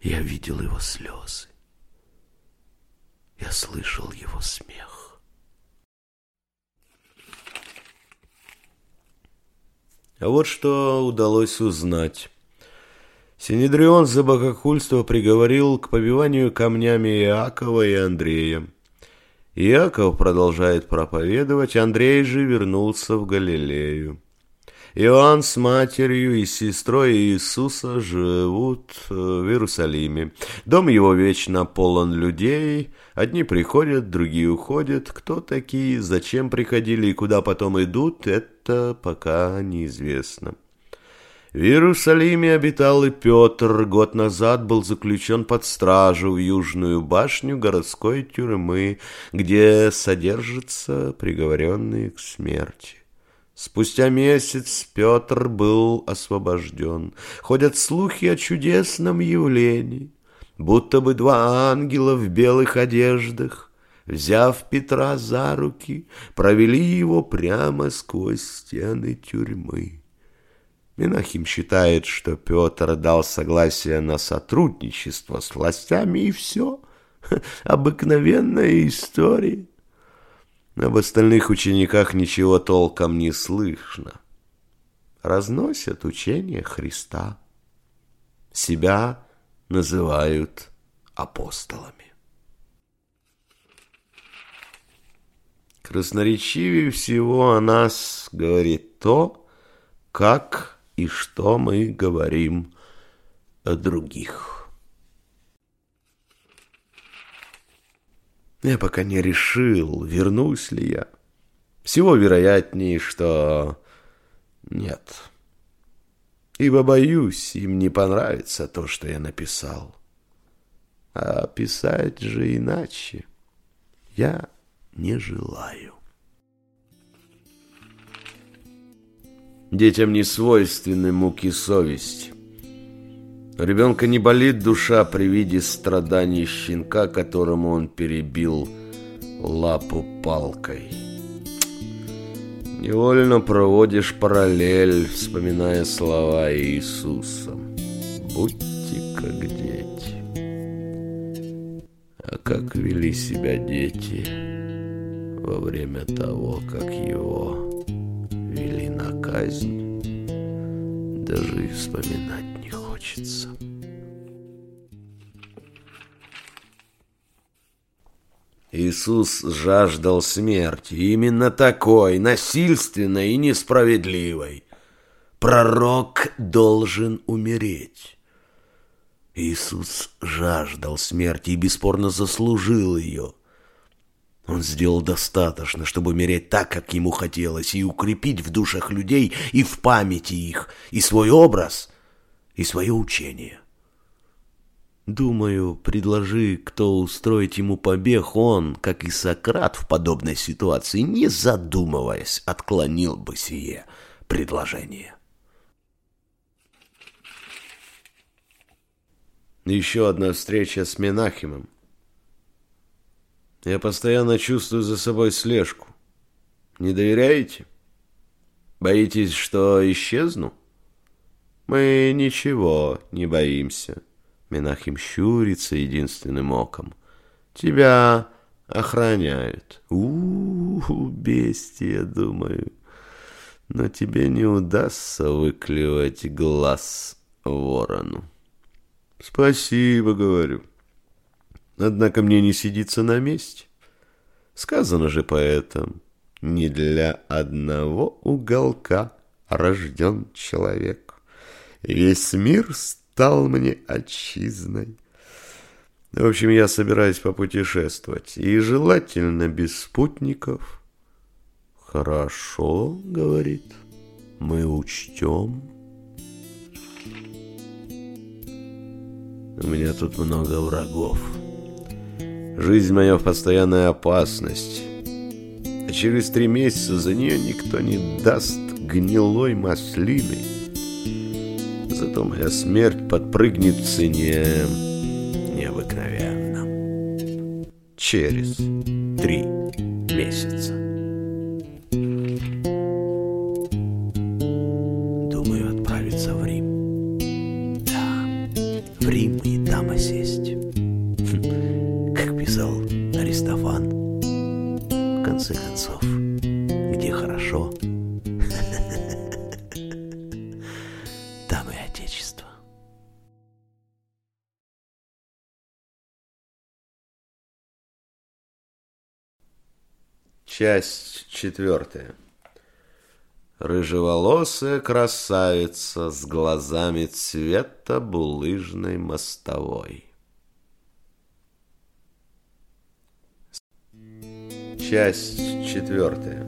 Я видел его слезы. Я слышал его смех. А вот что удалось узнать. Синедрион за богохульство приговорил к побиванию камнями Иакова и Андрея. Иаков продолжает проповедовать, Андрей же вернулся в Галилею. Иоанн с матерью и сестрой Иисуса живут э, в Иерусалиме. Дом его вечно полон людей. Одни приходят, другие уходят. Кто такие, зачем приходили и куда потом идут, это пока неизвестно. В Иерусалиме обитал и Петр, год назад был заключен под стражу в Южную башню городской тюрьмы, где содержатся приговоренные к смерти. Спустя месяц Петр был освобожден. Ходят слухи о чудесном явлении, будто бы два ангела в белых одеждах, взяв Петра за руки, провели его прямо сквозь стены тюрьмы. Минахим считает, что Петр дал согласие на сотрудничество с властями, и все. Обыкновенная история. Об остальных учениках ничего толком не слышно. Разносят учение Христа. Себя называют апостолами. Красноречивее всего о нас говорит то, как и что мы говорим. других. Я пока не решил, вернусь ли я. Всего вероятнее, что нет. Ибо боюсь, им не понравится то, что я написал. А писать же иначе я не желаю. Детям не свойственны муки совести. У ребенка не болит душа при виде страданий щенка, которому он перебил лапу палкой. Невольно проводишь параллель, вспоминая слова Иисуса. Будьте как дети. А как вели себя дети во время того, как его вели на казнь, даже и вспоминать не хочется. Иисус жаждал смерти, именно такой, насильственной и несправедливой. Пророк должен умереть. Иисус жаждал смерти и бесспорно заслужил ее. Он сделал достаточно, чтобы умереть так, как ему хотелось, и укрепить в душах людей и в памяти их и свой образ, и свое учение. Думаю, предложи кто устроить ему побег, он, как и Сократ в подобной ситуации, не задумываясь, отклонил бы сие предложение. Еще одна встреча с Менахимом. Я постоянно чувствую за собой слежку. Не доверяете? Боитесь, что исчезну? Мы ничего не боимся. Менахим щурится единственным оком. Тебя охраняют. У-у-у, бестия, думаю. Но тебе не удастся выклевать глаз ворону. Спасибо, говорю. Однако мне не сидится на месте. Сказано же поэтом, не для одного уголка рожден человек. Весь мир стал мне отчизной. В общем, я собираюсь попутешествовать, и желательно без спутников. Хорошо, говорит, мы учтем. У меня тут много врагов. Жизнь моя в постоянной опасности. А через три месяца за нее никто не даст гнилой маслины. Зато моя смерть подпрыгнет в цене необыкновенно. Через три месяца. Часть четвертая. Рыжеволосая красавица с глазами цвета булыжной мостовой. Часть четвертая.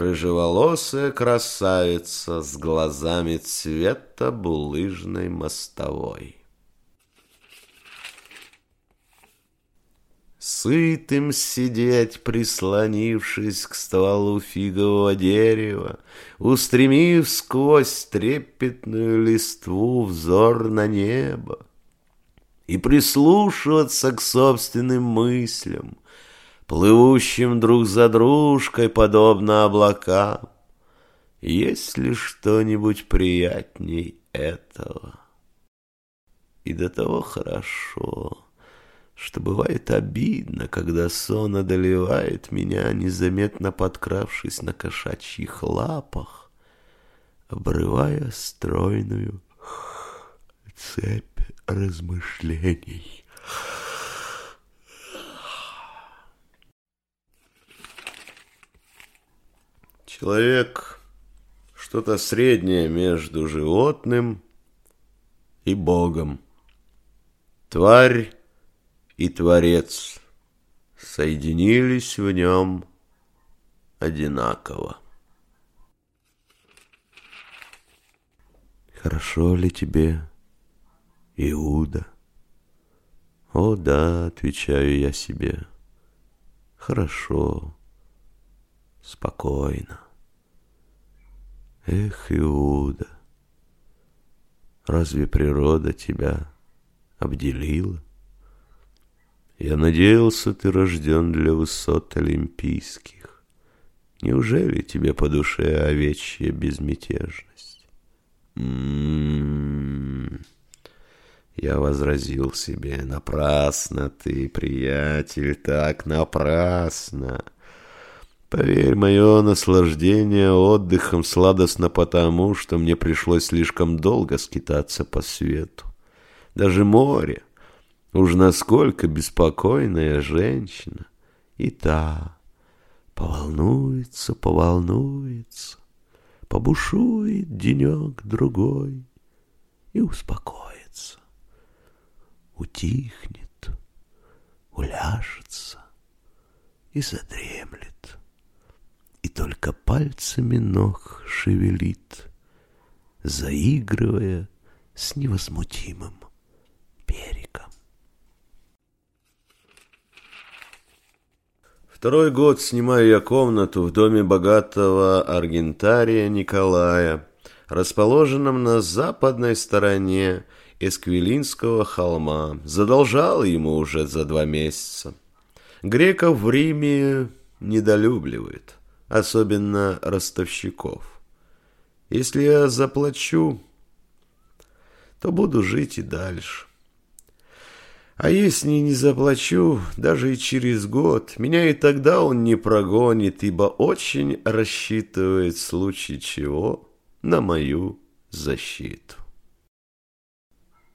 Рыжеволосая красавица с глазами цвета булыжной мостовой. Сытым сидеть, прислонившись к стволу фигового дерева, Устремив сквозь трепетную листву взор на небо, И прислушиваться к собственным мыслям, Плывущим друг за дружкой, подобно облакам. Есть ли что-нибудь приятней этого? И до того хорошо что бывает обидно, когда сон одолевает меня, незаметно подкравшись на кошачьих лапах, обрывая стройную цепь размышлений. Человек — что-то среднее между животным и Богом. Тварь и Творец соединились в нем одинаково. Хорошо ли тебе, Иуда? О да, отвечаю я себе. Хорошо, спокойно. Эх, Иуда, разве природа тебя обделила? Я надеялся, ты рожден для высот олимпийских. Неужели тебе по душе овечья безмятежность? М-м-м. Я возразил себе, напрасно ты, приятель, так напрасно. Поверь, мое наслаждение отдыхом сладостно потому, что мне пришлось слишком долго скитаться по свету. Даже море, уж насколько беспокойная женщина, и та поволнуется, поволнуется, побушует денек-другой и успокоится. Утихнет, уляжется и задремлет, только пальцами ног шевелит, заигрывая с невозмутимым берегом. Второй год снимаю я комнату в доме богатого аргентария Николая, расположенном на западной стороне Эсквилинского холма. Задолжал ему уже за два месяца. Греков в Риме недолюбливает, особенно ростовщиков. Если я заплачу, то буду жить и дальше. А если не заплачу, даже и через год, меня и тогда он не прогонит, ибо очень рассчитывает в случае чего на мою защиту.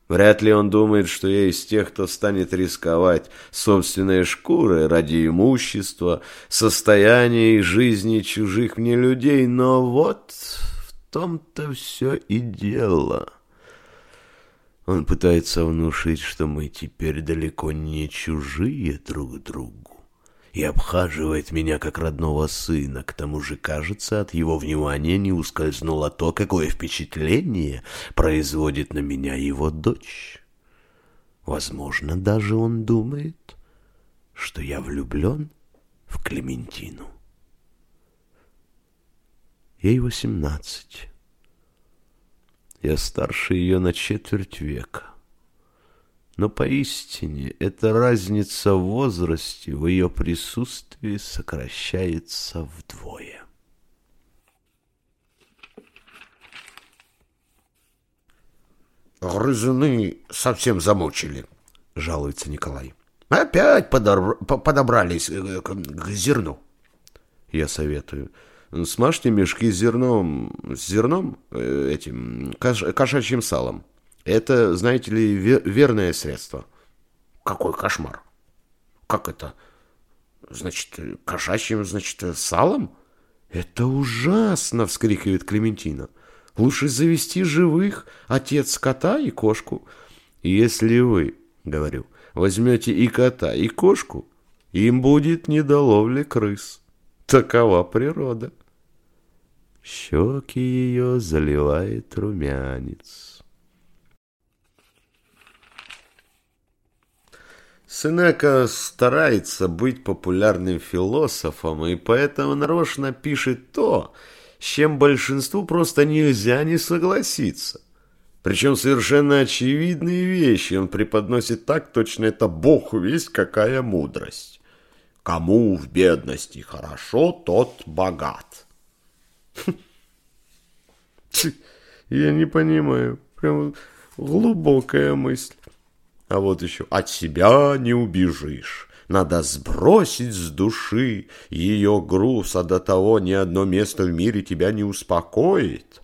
Вряд ли он думает, что я из тех, кто станет рисковать собственной шкурой ради имущества, состояния и жизни чужих мне людей, но вот в том-то все и дело. Он пытается внушить, что мы теперь далеко не чужие друг другу и обхаживает меня как родного сына. К тому же, кажется, от его внимания не ускользнуло то, какое впечатление производит на меня его дочь. Возможно, даже он думает, что я влюблен в Клементину. Ей восемнадцать. Я старше ее на четверть века. Но поистине эта разница в возрасте в ее присутствии сокращается вдвое. «Грызуны совсем замучили», — жалуется Николай. «Опять подор... подобрались э, к, к зерну». Я советую. Смажьте мешки с зерном, с зерном, э, этим, кош, кошачьим салом. Это, знаете ли, верное средство. Какой кошмар. Как это? Значит, кошачьим, значит, салом? Это ужасно, вскрикивает Клементина. Лучше завести живых, отец кота и кошку. Если вы, говорю, возьмете и кота, и кошку, им будет не до ловли крыс. Такова природа. Щеки ее заливает румянец. Сенека старается быть популярным философом и поэтому нарочно пишет то, с чем большинству просто нельзя не согласиться. Причем совершенно очевидные вещи он преподносит так, точно это бог весть какая мудрость. Кому в бедности хорошо, тот богат. Я не понимаю, прям глубокая мысль. А вот еще от себя не убежишь. Надо сбросить с души ее груз, а до того ни одно место в мире тебя не успокоит.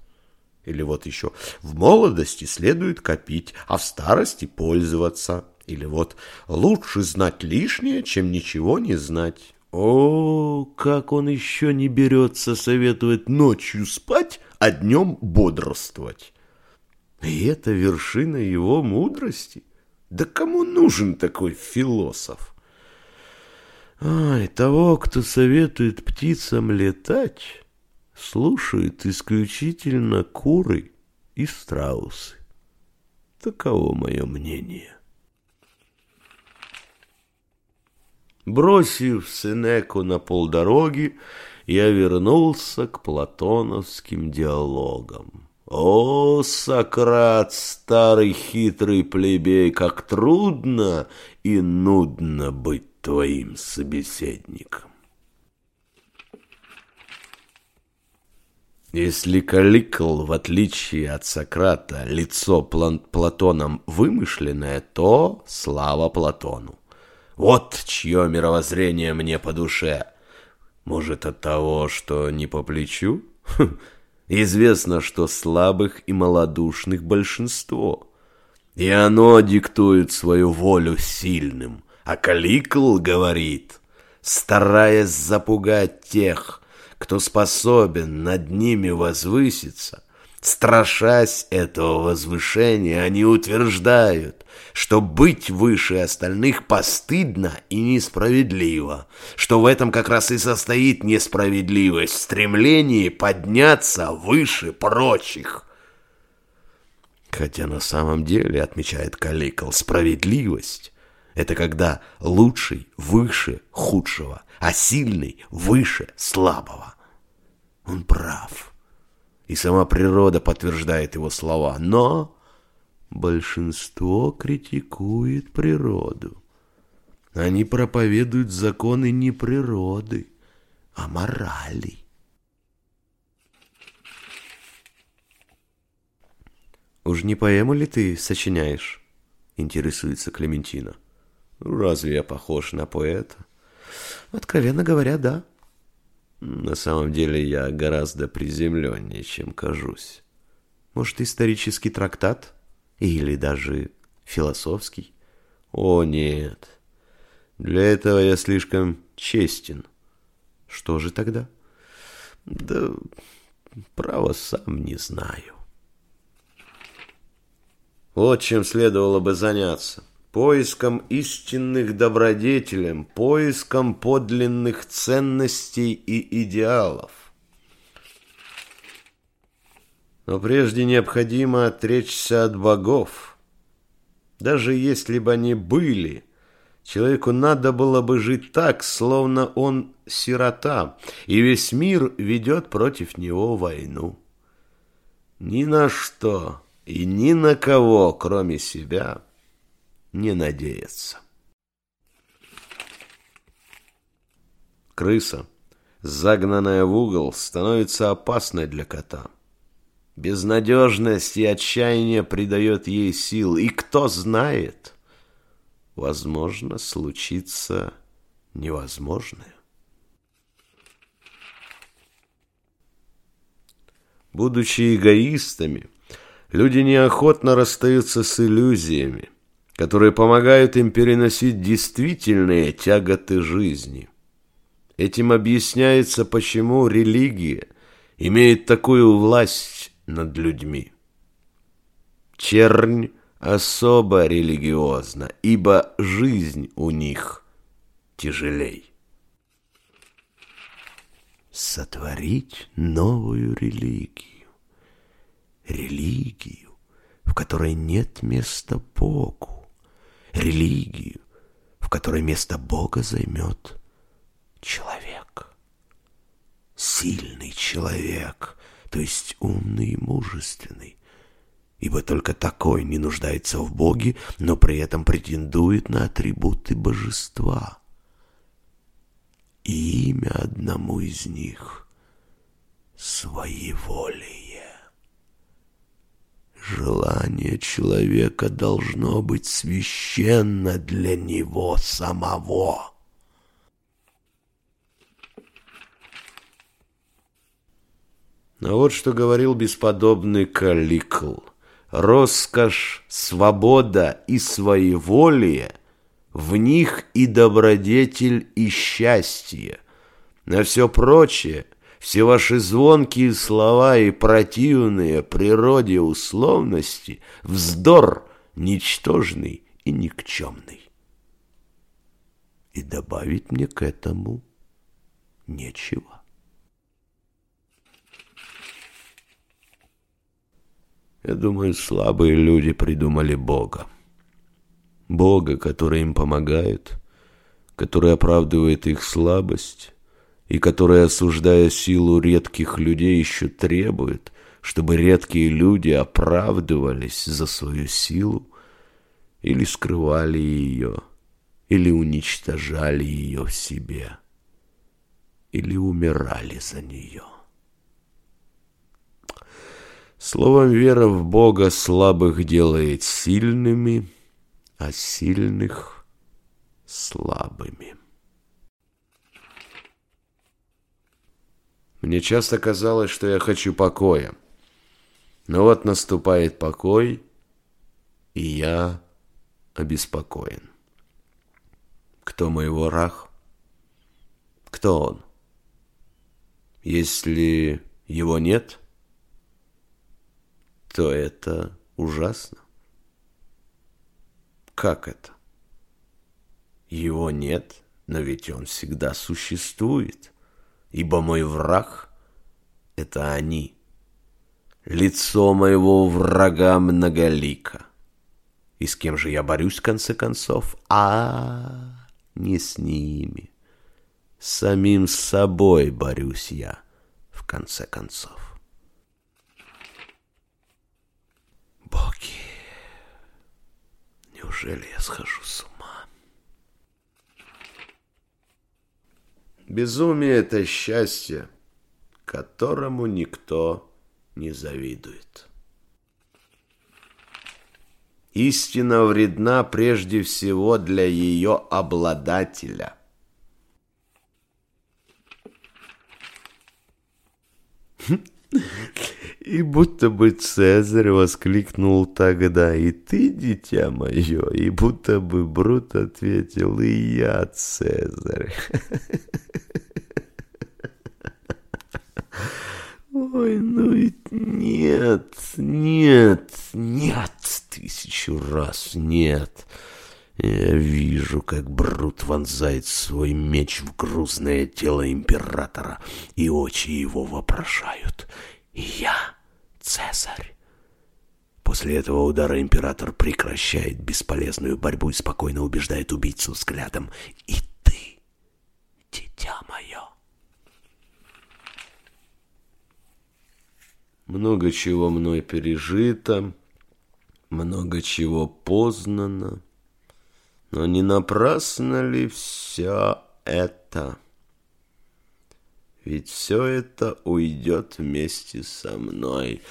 Или вот еще в молодости следует копить, а в старости пользоваться. Или вот лучше знать лишнее, чем ничего не знать. О, как он еще не берется советовать ночью спать, а днем бодрствовать. И это вершина его мудрости. Да кому нужен такой философ? Ай, того, кто советует птицам летать, слушают исключительно куры и страусы. Таково мое мнение. Бросив Сенеку на полдороги, я вернулся к платоновским диалогам. О, Сократ, старый хитрый плебей, как трудно и нудно быть твоим собеседником. Если Каликл, в отличие от Сократа, лицо Платоном вымышленное, то слава Платону. Вот чье мировоззрение мне по душе. Может, от того, что не по плечу? Известно, что слабых и малодушных большинство. И оно диктует свою волю сильным. А Каликл говорит, стараясь запугать тех, кто способен над ними возвыситься, страшась этого возвышения, они утверждают, что быть выше остальных постыдно и несправедливо, что в этом как раз и состоит несправедливость, в стремлении подняться выше прочих. Хотя на самом деле, отмечает Каликл, справедливость – это когда лучший выше худшего, а сильный выше слабого. Он прав. И сама природа подтверждает его слова. Но Большинство критикует природу. Они проповедуют законы не природы, а морали. «Уж не поэму ли ты сочиняешь?» — интересуется Клементина. «Разве я похож на поэта?» «Откровенно говоря, да». «На самом деле я гораздо приземленнее, чем кажусь. Может, исторический трактат?» Или даже философский? О, нет. Для этого я слишком честен. Что же тогда? Да, право, сам не знаю. Вот чем следовало бы заняться. Поиском истинных добродетелем, поиском подлинных ценностей и идеалов. Но прежде необходимо отречься от богов. Даже если бы они были, человеку надо было бы жить так, словно он сирота, и весь мир ведет против него войну. Ни на что и ни на кого, кроме себя, не надеяться. Крыса, загнанная в угол, становится опасной для кота. Безнадежность и отчаяние придает ей сил, и кто знает, возможно, случится невозможное. Будучи эгоистами, люди неохотно расстаются с иллюзиями, которые помогают им переносить действительные тяготы жизни. Этим объясняется, почему религия имеет такую власть над людьми. Чернь особо религиозна, ибо жизнь у них тяжелей. Сотворить новую религию. Религию, в которой нет места Богу. Религию, в которой место Бога займет человек. Сильный человек, то есть умный и мужественный. Ибо только такой не нуждается в Боге, но при этом претендует на атрибуты божества. И имя одному из них — своеволие. Желание человека должно быть священно для него самого. Но вот что говорил бесподобный Каликл. Роскошь, свобода и своеволие В них и добродетель, и счастье. На все прочее, все ваши звонкие слова и противные природе условности — вздор ничтожный и никчемный. И добавить мне к этому нечего. Я думаю, слабые люди придумали Бога. Бога, который им помогает, который оправдывает их слабость и который, осуждая силу редких людей, еще требует, чтобы редкие люди оправдывались за свою силу или скрывали ее, или уничтожали ее в себе, или умирали за нее. Словом, вера в Бога слабых делает сильными – а сильных слабыми. Мне часто казалось, что я хочу покоя. Но вот наступает покой, и я обеспокоен. Кто мой враг? Кто он? Если его нет, то это ужасно. Как это? Его нет, но ведь он всегда существует, ибо мой враг — это они. Лицо моего врага многолика. И с кем же я борюсь, в конце концов? А, не с ними. С самим собой борюсь я, в конце концов. Боги! Неужели я схожу с ума? Безумие — это счастье, которому никто не завидует. Истина вредна прежде всего для ее обладателя. И будто бы Цезарь воскликнул тогда, «И ты, дитя мое?» И будто бы Брут ответил, «И я, Цезарь». Ой, ну ведь нет, нет, нет, тысячу раз нет. Я вижу, как Брут вонзает свой меч в грузное тело императора, и очи его вопрошают — я Цезарь. После этого удара император прекращает бесполезную борьбу и спокойно убеждает убийцу взглядом. И ты, дитя мое. Много чего мной пережито, много чего познано. Но не напрасно ли все это? Ведь все это уйдет вместе со мной.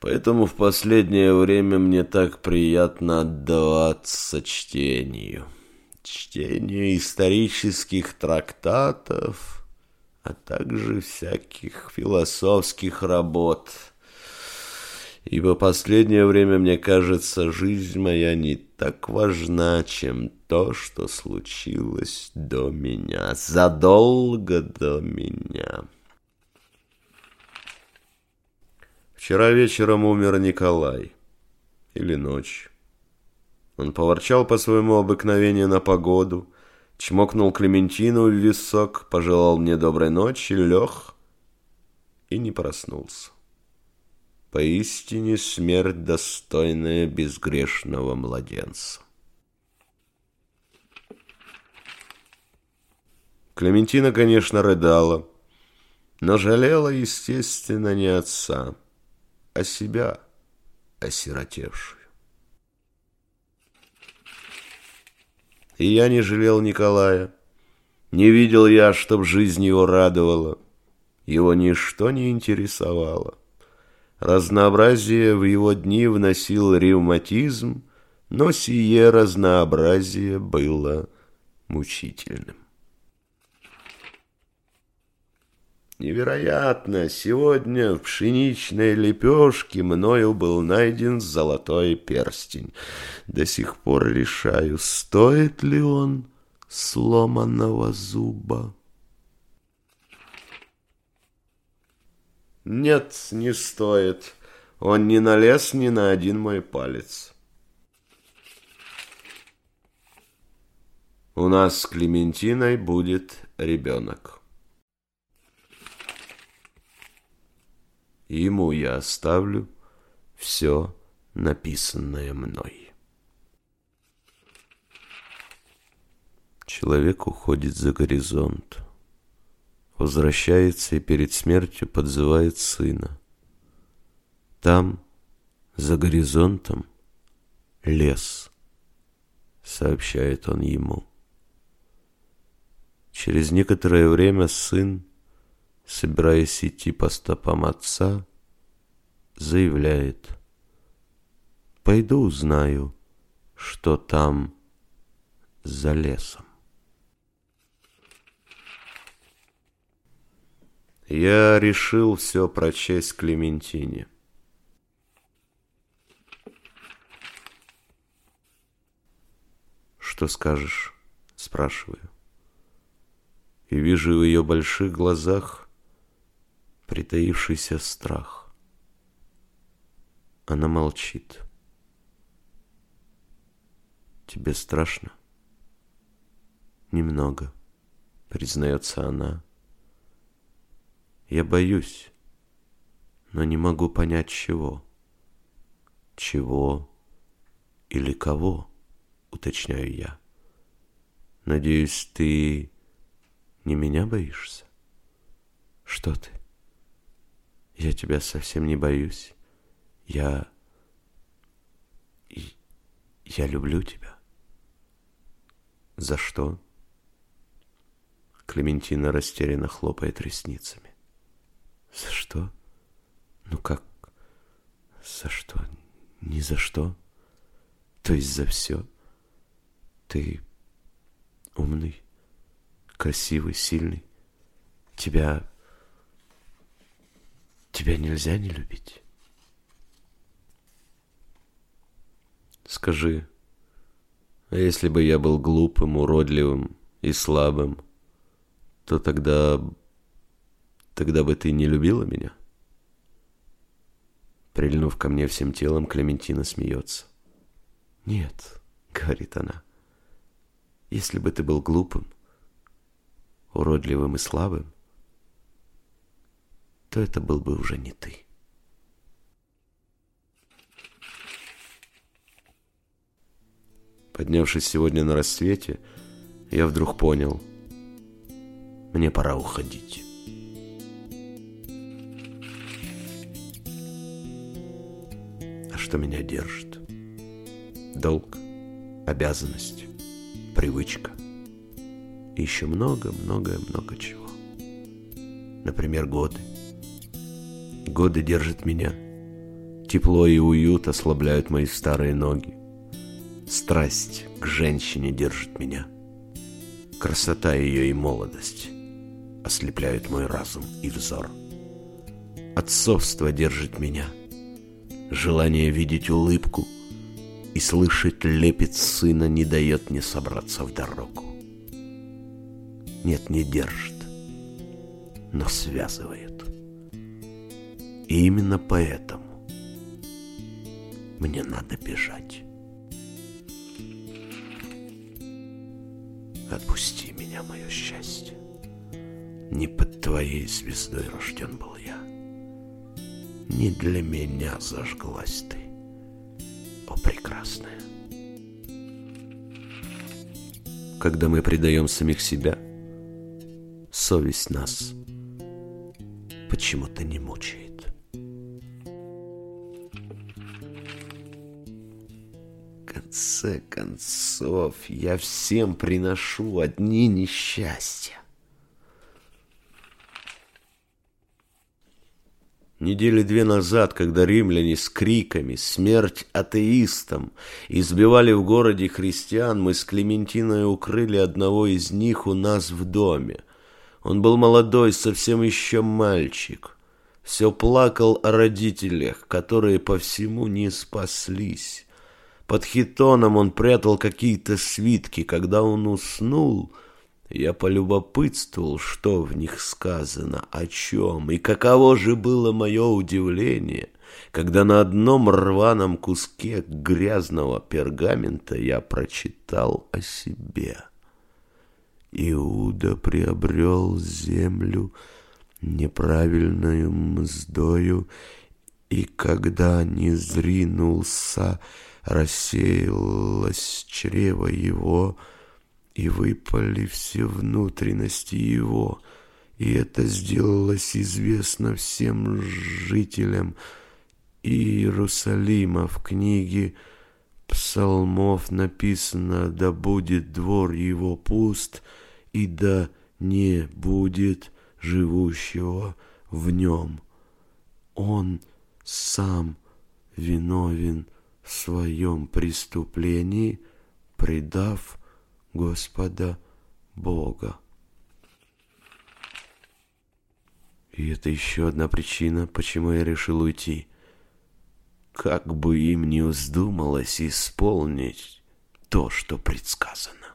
Поэтому в последнее время мне так приятно отдаваться чтению. Чтению исторических трактатов, а также всяких философских работ – ибо последнее время, мне кажется, жизнь моя не так важна, чем то, что случилось до меня, задолго до меня. Вчера вечером умер Николай. Или ночь. Он поворчал по своему обыкновению на погоду, чмокнул Клементину в висок, пожелал мне доброй ночи, лег и не проснулся. Поистине смерть, достойная безгрешного младенца. Клементина, конечно, рыдала, но жалела, естественно, не отца, а себя, осиротевшую. И я не жалел Николая. Не видел я, чтоб жизнь его радовала. Его ничто не интересовало. Разнообразие в его дни вносил ревматизм, но сие разнообразие было мучительным. Невероятно! Сегодня в пшеничной лепешке мною был найден золотой перстень. До сих пор решаю, стоит ли он сломанного зуба. Нет, не стоит. Он не налез ни на один мой палец. У нас с Клементиной будет ребенок. Ему я оставлю все написанное мной. Человек уходит за горизонт, возвращается и перед смертью подзывает сына. Там, за горизонтом, лес, сообщает он ему. Через некоторое время сын собираясь идти по стопам отца, заявляет, «Пойду узнаю, что там за лесом». Я решил все прочесть Клементине. «Что скажешь?» – спрашиваю. И вижу в ее больших глазах притаившийся страх. Она молчит. Тебе страшно? Немного, признается она. Я боюсь, но не могу понять чего. Чего или кого, уточняю я. Надеюсь, ты не меня боишься? Что ты? Я тебя совсем не боюсь. Я... Я люблю тебя. За что? Клементина растерянно хлопает ресницами. За что? Ну как? За что? Ни за что? То есть за все? Ты умный, красивый, сильный. Тебя Тебя нельзя не любить. Скажи, а если бы я был глупым, уродливым и слабым, то тогда... Тогда бы ты не любила меня? Прильнув ко мне всем телом, Клементина смеется. «Нет», — говорит она, — «если бы ты был глупым, уродливым и слабым, то это был бы уже не ты. Поднявшись сегодня на рассвете, я вдруг понял, мне пора уходить. Что меня держит? Долг, обязанность, привычка и еще много-много-много чего. Например, годы – Годы держат меня. Тепло и уют ослабляют мои старые ноги. Страсть к женщине держит меня. Красота ее и молодость ослепляют мой разум и взор. Отцовство держит меня. Желание видеть улыбку и слышать лепет сына не дает мне собраться в дорогу. Нет, не держит, но связывает. И именно поэтому мне надо бежать. Отпусти меня, мое счастье. Не под твоей звездой рожден был я. Не для меня зажглась ты, о прекрасная. Когда мы предаем самих себя, совесть нас почему-то не мучает. конце концов, я всем приношу одни несчастья. Недели две назад, когда римляне с криками «Смерть атеистам!» избивали в городе христиан, мы с Клементиной укрыли одного из них у нас в доме. Он был молодой, совсем еще мальчик. Все плакал о родителях, которые по всему не спаслись. Под хитоном он прятал какие-то свитки. Когда он уснул, я полюбопытствовал, что в них сказано, о чем, и каково же было мое удивление, когда на одном рваном куске грязного пергамента я прочитал о себе. Иуда приобрел землю неправильную мздою, и когда не зринулся, рассеялось чрево его, и выпали все внутренности его, и это сделалось известно всем жителям Иерусалима в книге псалмов написано «Да будет двор его пуст, и да не будет живущего в нем. Он сам виновен в своем преступлении, предав Господа Бога. И это еще одна причина, почему я решил уйти. Как бы им не вздумалось исполнить то, что предсказано.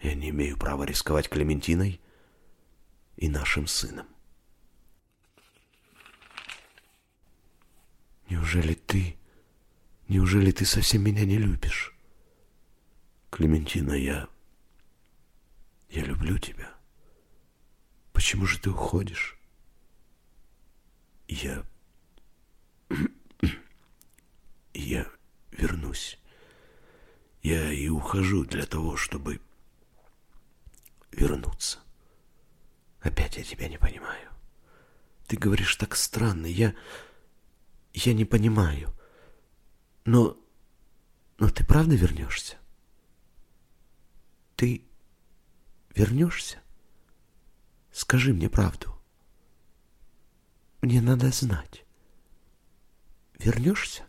Я не имею права рисковать Клементиной и нашим сыном. Неужели ты, неужели ты совсем меня не любишь? Клементина, я... Я люблю тебя. Почему же ты уходишь? Я... Я вернусь. Я и ухожу для того, чтобы вернуться. Опять я тебя не понимаю. Ты говоришь так странно. Я... Я не понимаю. Но... Но ты правда вернешься? Ты вернешься? Скажи мне правду. Мне надо знать. Вернешься?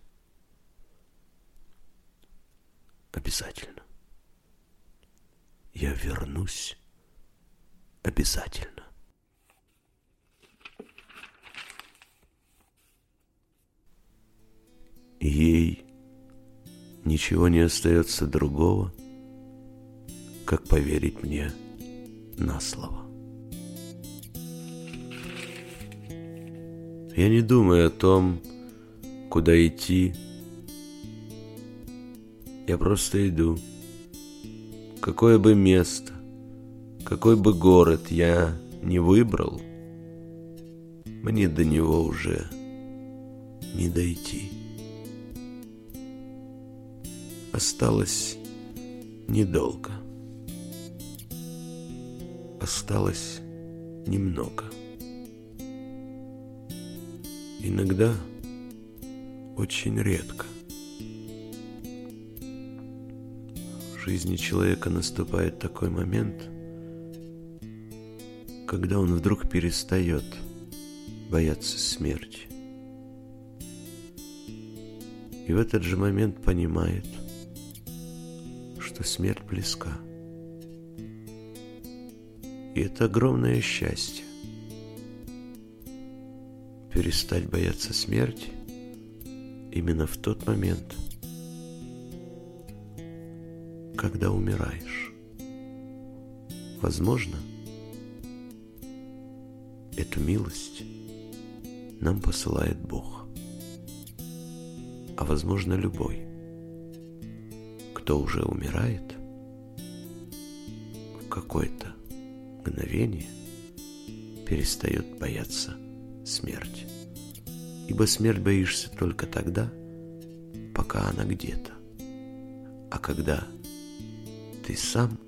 Обязательно. Я вернусь обязательно. Ей ничего не остается другого, как поверить мне на слово. Я не думаю о том, куда идти. Я просто иду. Какое бы место, какой бы город я не выбрал, мне до него уже не дойти. Осталось недолго. Осталось немного. Иногда, очень редко, в жизни человека наступает такой момент – когда он вдруг перестает бояться смерти. И в этот же момент понимает, что смерть близка. И это огромное счастье. Перестать бояться смерти именно в тот момент, когда умираешь. Возможно, Эту милость нам посылает Бог. А возможно любой, кто уже умирает, в какое-то мгновение перестает бояться смерти. Ибо смерть боишься только тогда, пока она где-то. А когда ты сам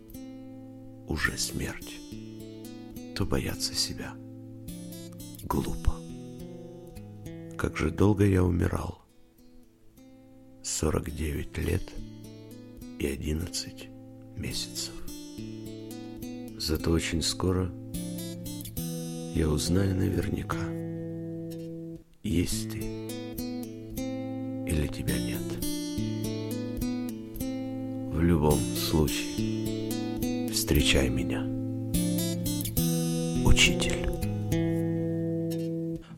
уже смерть, то бояться себя – глупо. Как же долго я умирал. 49 лет и 11 месяцев. Зато очень скоро я узнаю наверняка, есть ты или тебя нет. В любом случае, встречай меня, учитель.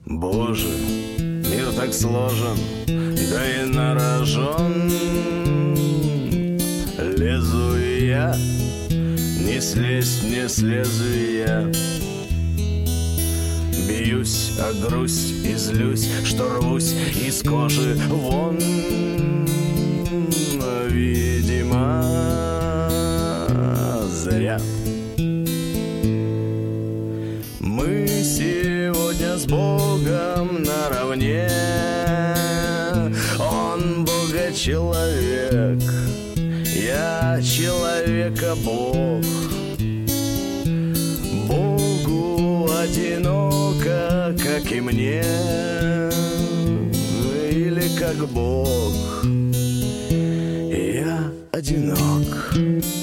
Боже, мир так сложен, да и нарожен слезть не слезу я, Бьюсь, а грусть и злюсь, что рвусь из кожи вон. Видимо, зря. Мы сегодня с Богом наравне. Он Бога человек, я человека Бог. одинок.